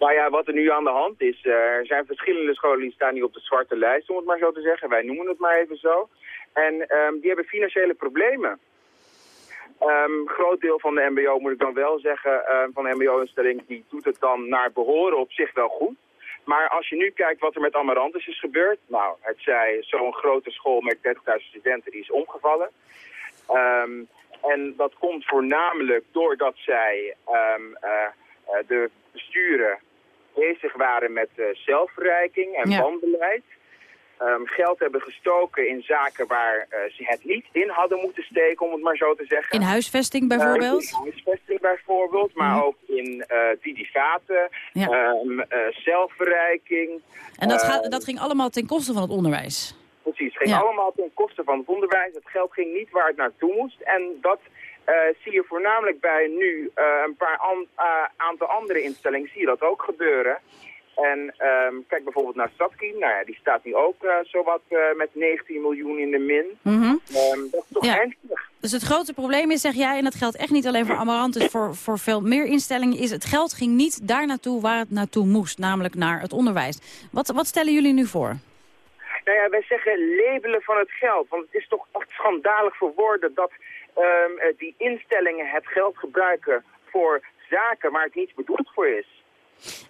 Nou ja, wat er nu aan de hand is, eh, er zijn verschillende scholen die staan nu op de zwarte lijst, om het maar zo te zeggen. Wij noemen het maar even zo. En ehm, die hebben financiële problemen. Een groot deel van de mbo, moet ik dan wel zeggen, ehm, van de mbo-instelling, die doet het dan naar behoren op zich wel goed. Maar als je nu kijkt wat er met Amarantus is gebeurd, nou, het zij zo'n grote school met 30.000 studenten, die is omgevallen. En dat komt voornamelijk doordat zij eh, eh, de besturen bezig waren met eh, zelfverrijking en Ja. wanbeleid. Ehm, geld hebben gestoken in zaken waar eh, ze het niet in hadden moeten steken, om het maar zo te zeggen. In huisvesting bijvoorbeeld? Eh, in huisvesting bijvoorbeeld, maar Mhm. ook in Ja. ehm, eh, zelfverrijking. En dat, dat ging allemaal ten koste van het onderwijs? Precies, het ging Ja. allemaal ten koste van het onderwijs. Het geld ging niet waar het naartoe moest. En dat zie je voornamelijk bij nu eh, een paar an- eh, aantal andere instellingen zie je dat ook gebeuren. En ehm, kijk bijvoorbeeld naar Satki. Nou ja, die staat nu ook eh, zowat eh, met 19 miljoen in de min. Mhm. Ehm, dat is toch Ja. ernstig. Dus het grote probleem is, zeg jij, en dat geldt echt niet alleen voor Amarantus, voor, voor veel meer instellingen, is het geld ging niet daar naartoe waar het naartoe moest, namelijk naar het onderwijs. Wat, wat stellen jullie nu voor? Nou ja, wij zeggen labelen van het geld. Want het is toch echt schandalig voor woorden dat ehm, eh, die instellingen het geld gebruiken voor zaken waar het niet bedoeld voor is.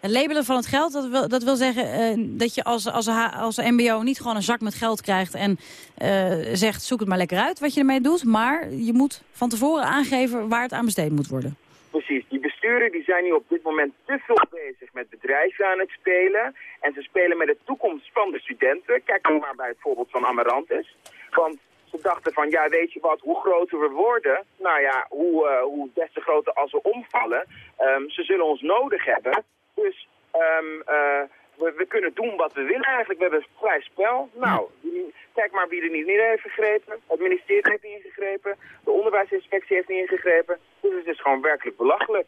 Het labelen van het geld, dat wil, dat wil zeggen eh, dat je als, als, als mbo niet gewoon een zak met geld krijgt en eh, zegt zoek het maar lekker uit wat je ermee doet. Maar je moet van tevoren aangeven waar het aan besteed moet worden. Precies, die besturen die zijn nu op dit moment te veel bezig met bedrijven aan het spelen. En ze spelen met de toekomst van de studenten. Kijk maar bij het voorbeeld van Amarantus. Want ze dachten van, ja weet je wat, hoe groter we worden, nou ja, hoe, eh, hoe des te groter als we omvallen. Ehm, ze zullen ons nodig hebben. Dus ehm, eh, we, we kunnen doen wat we willen eigenlijk. We hebben vrij spel. Nou, die- kijk maar wie er niet in heeft gegrepen. Het ministerie heeft niet ingegrepen. De onderwijsinspectie heeft niet ingegrepen. Dus het is gewoon werkelijk belachelijk.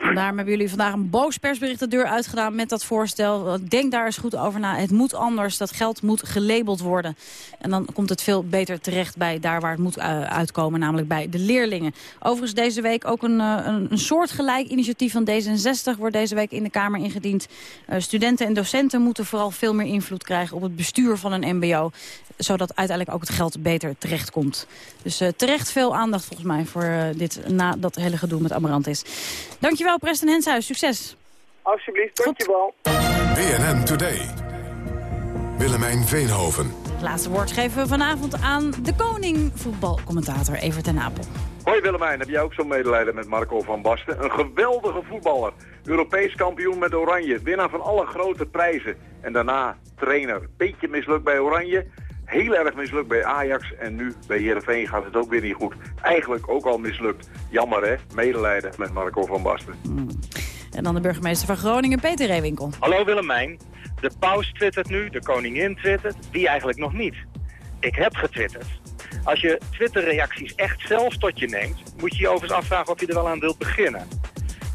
Daarom hebben jullie vandaag een boos persbericht de deur uitgedaan met dat voorstel. Denk daar eens goed over na. Het moet anders. Dat geld moet gelabeld worden. En dan komt het veel beter terecht bij daar waar het moet eh, uitkomen, namelijk bij de leerlingen. Overigens deze week ook een, eh, een, een soortgelijk initiatief van D66 wordt deze week in de Kamer ingediend. Eh, studenten en docenten moeten vooral veel meer invloed krijgen op het bestuur van een mbo. Zodat uiteindelijk ook het geld beter terechtkomt. Dus eh, terecht veel aandacht volgens mij voor eh, dit na dat hele gedoe met Amarantis. Dankjewel Preston Henshuis, succes. Alsjeblieft, dankjewel. BNN Today. Willemijn Veenhoven. Het laatste woord geven we vanavond aan de koning, voetbalcommentator Evert ten Apel. Hoi Willemijn, heb jij ook zo'n medelijden met Marco van Basten? Een geweldige voetballer. Europees kampioen met Oranje. Winnaar van alle grote prijzen. En daarna trainer. Beetje mislukt bij Oranje. Heel erg mislukt bij Ajax. En nu bij Heerenveen gaat het ook weer niet goed. Eigenlijk ook al mislukt. Jammer hè, medelijden met Marco van Basten. En dan de burgemeester van Groningen, Peter Reewinkel. Hallo Willemijn. De paus twittert nu, de koningin twittert, wie eigenlijk nog niet. Ik heb getwitterd. Als je Twitter-reacties echt zelf tot je neemt, moet je je overigens afvragen of je er wel aan wilt beginnen.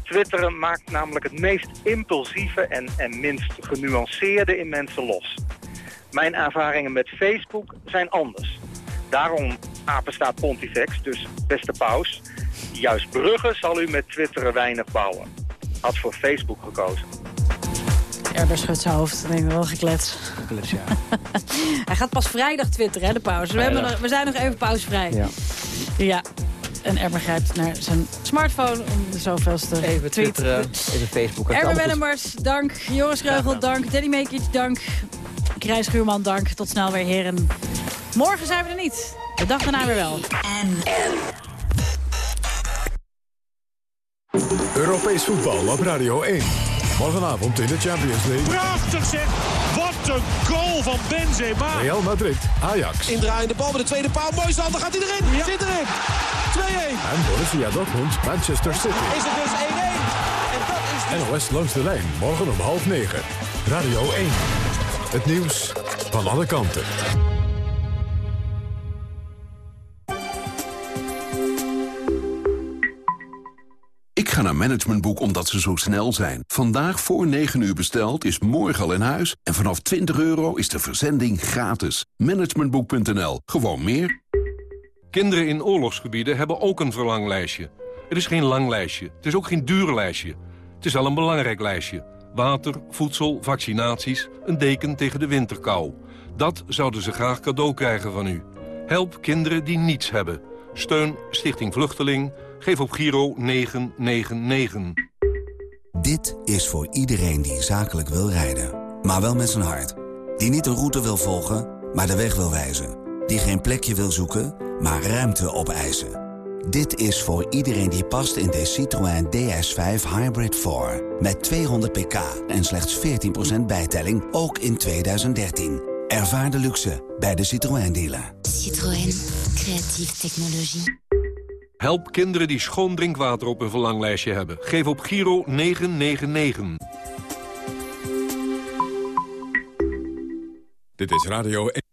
Twitteren maakt namelijk het meest impulsieve en, en minst genuanceerde in mensen los. Mijn ervaringen met Facebook zijn anders. Daarom apenstaat Pontifex, dus beste paus. Juist Brugge zal u met twitteren weinig bouwen. Had voor Facebook gekozen. Erber schudt zijn hoofd. Dan denk ik wel geklets. Geklets, ja. Hij gaat pas vrijdag twitteren, hè, de pauze. We, hebben nog, we zijn nog even pauzevrij. Ja. Ja. En Erber grijpt naar zijn smartphone om de zoveelste Even tweet. twitteren, even Facebook. Erber Wennemars, dank. Joris Kreugel, dank. Danny Mekic, dank. Krijs Schuurman, dank. Tot snel weer, heren. Morgen zijn we er niet. De dag daarna weer wel. Europees voetbal op Radio 1. Morgenavond in de Champions League. Prachtig zeg! Wat een goal van Benzema! Real Madrid, Ajax. Indraaiende bal met de tweede paal. Mooi stand, dan gaat hij erin! Zit erin! 2-1! En Borussia Dortmund, Manchester City. Is het dus 1-1? En dat is dus... NOS langs de lijn, morgen om half negen. Radio 1. Het nieuws van alle kanten. Ik ga naar Managementboek omdat ze zo snel zijn. Vandaag voor 9 uur besteld is morgen al in huis. En vanaf 20 euro is de verzending gratis. Managementboek.nl. Gewoon meer. Kinderen in oorlogsgebieden hebben ook een verlanglijstje. Het is geen lang lijstje. Het is ook geen duur lijstje. Het is wel een belangrijk lijstje. Water, voedsel, vaccinaties, een deken tegen de winterkou. Dat zouden ze graag cadeau krijgen van u. Help kinderen die niets hebben. Steun Stichting Vluchteling. Geef op Giro 999. Dit is voor iedereen die zakelijk wil rijden. Maar wel met zijn hart. Die niet een route wil volgen, maar de weg wil wijzen. Die geen plekje wil zoeken, maar ruimte opeisen. Dit is voor iedereen die past in de Citroën DS5 Hybrid 4. Met 200 pk en slechts 14% bijtelling, ook in 2013. Ervaar de luxe bij de Citroën dealer. Citroën, creatieve technologie. Help kinderen die schoon drinkwater op hun verlanglijstje hebben. Geef op Giro 999. Dit is Radio 1.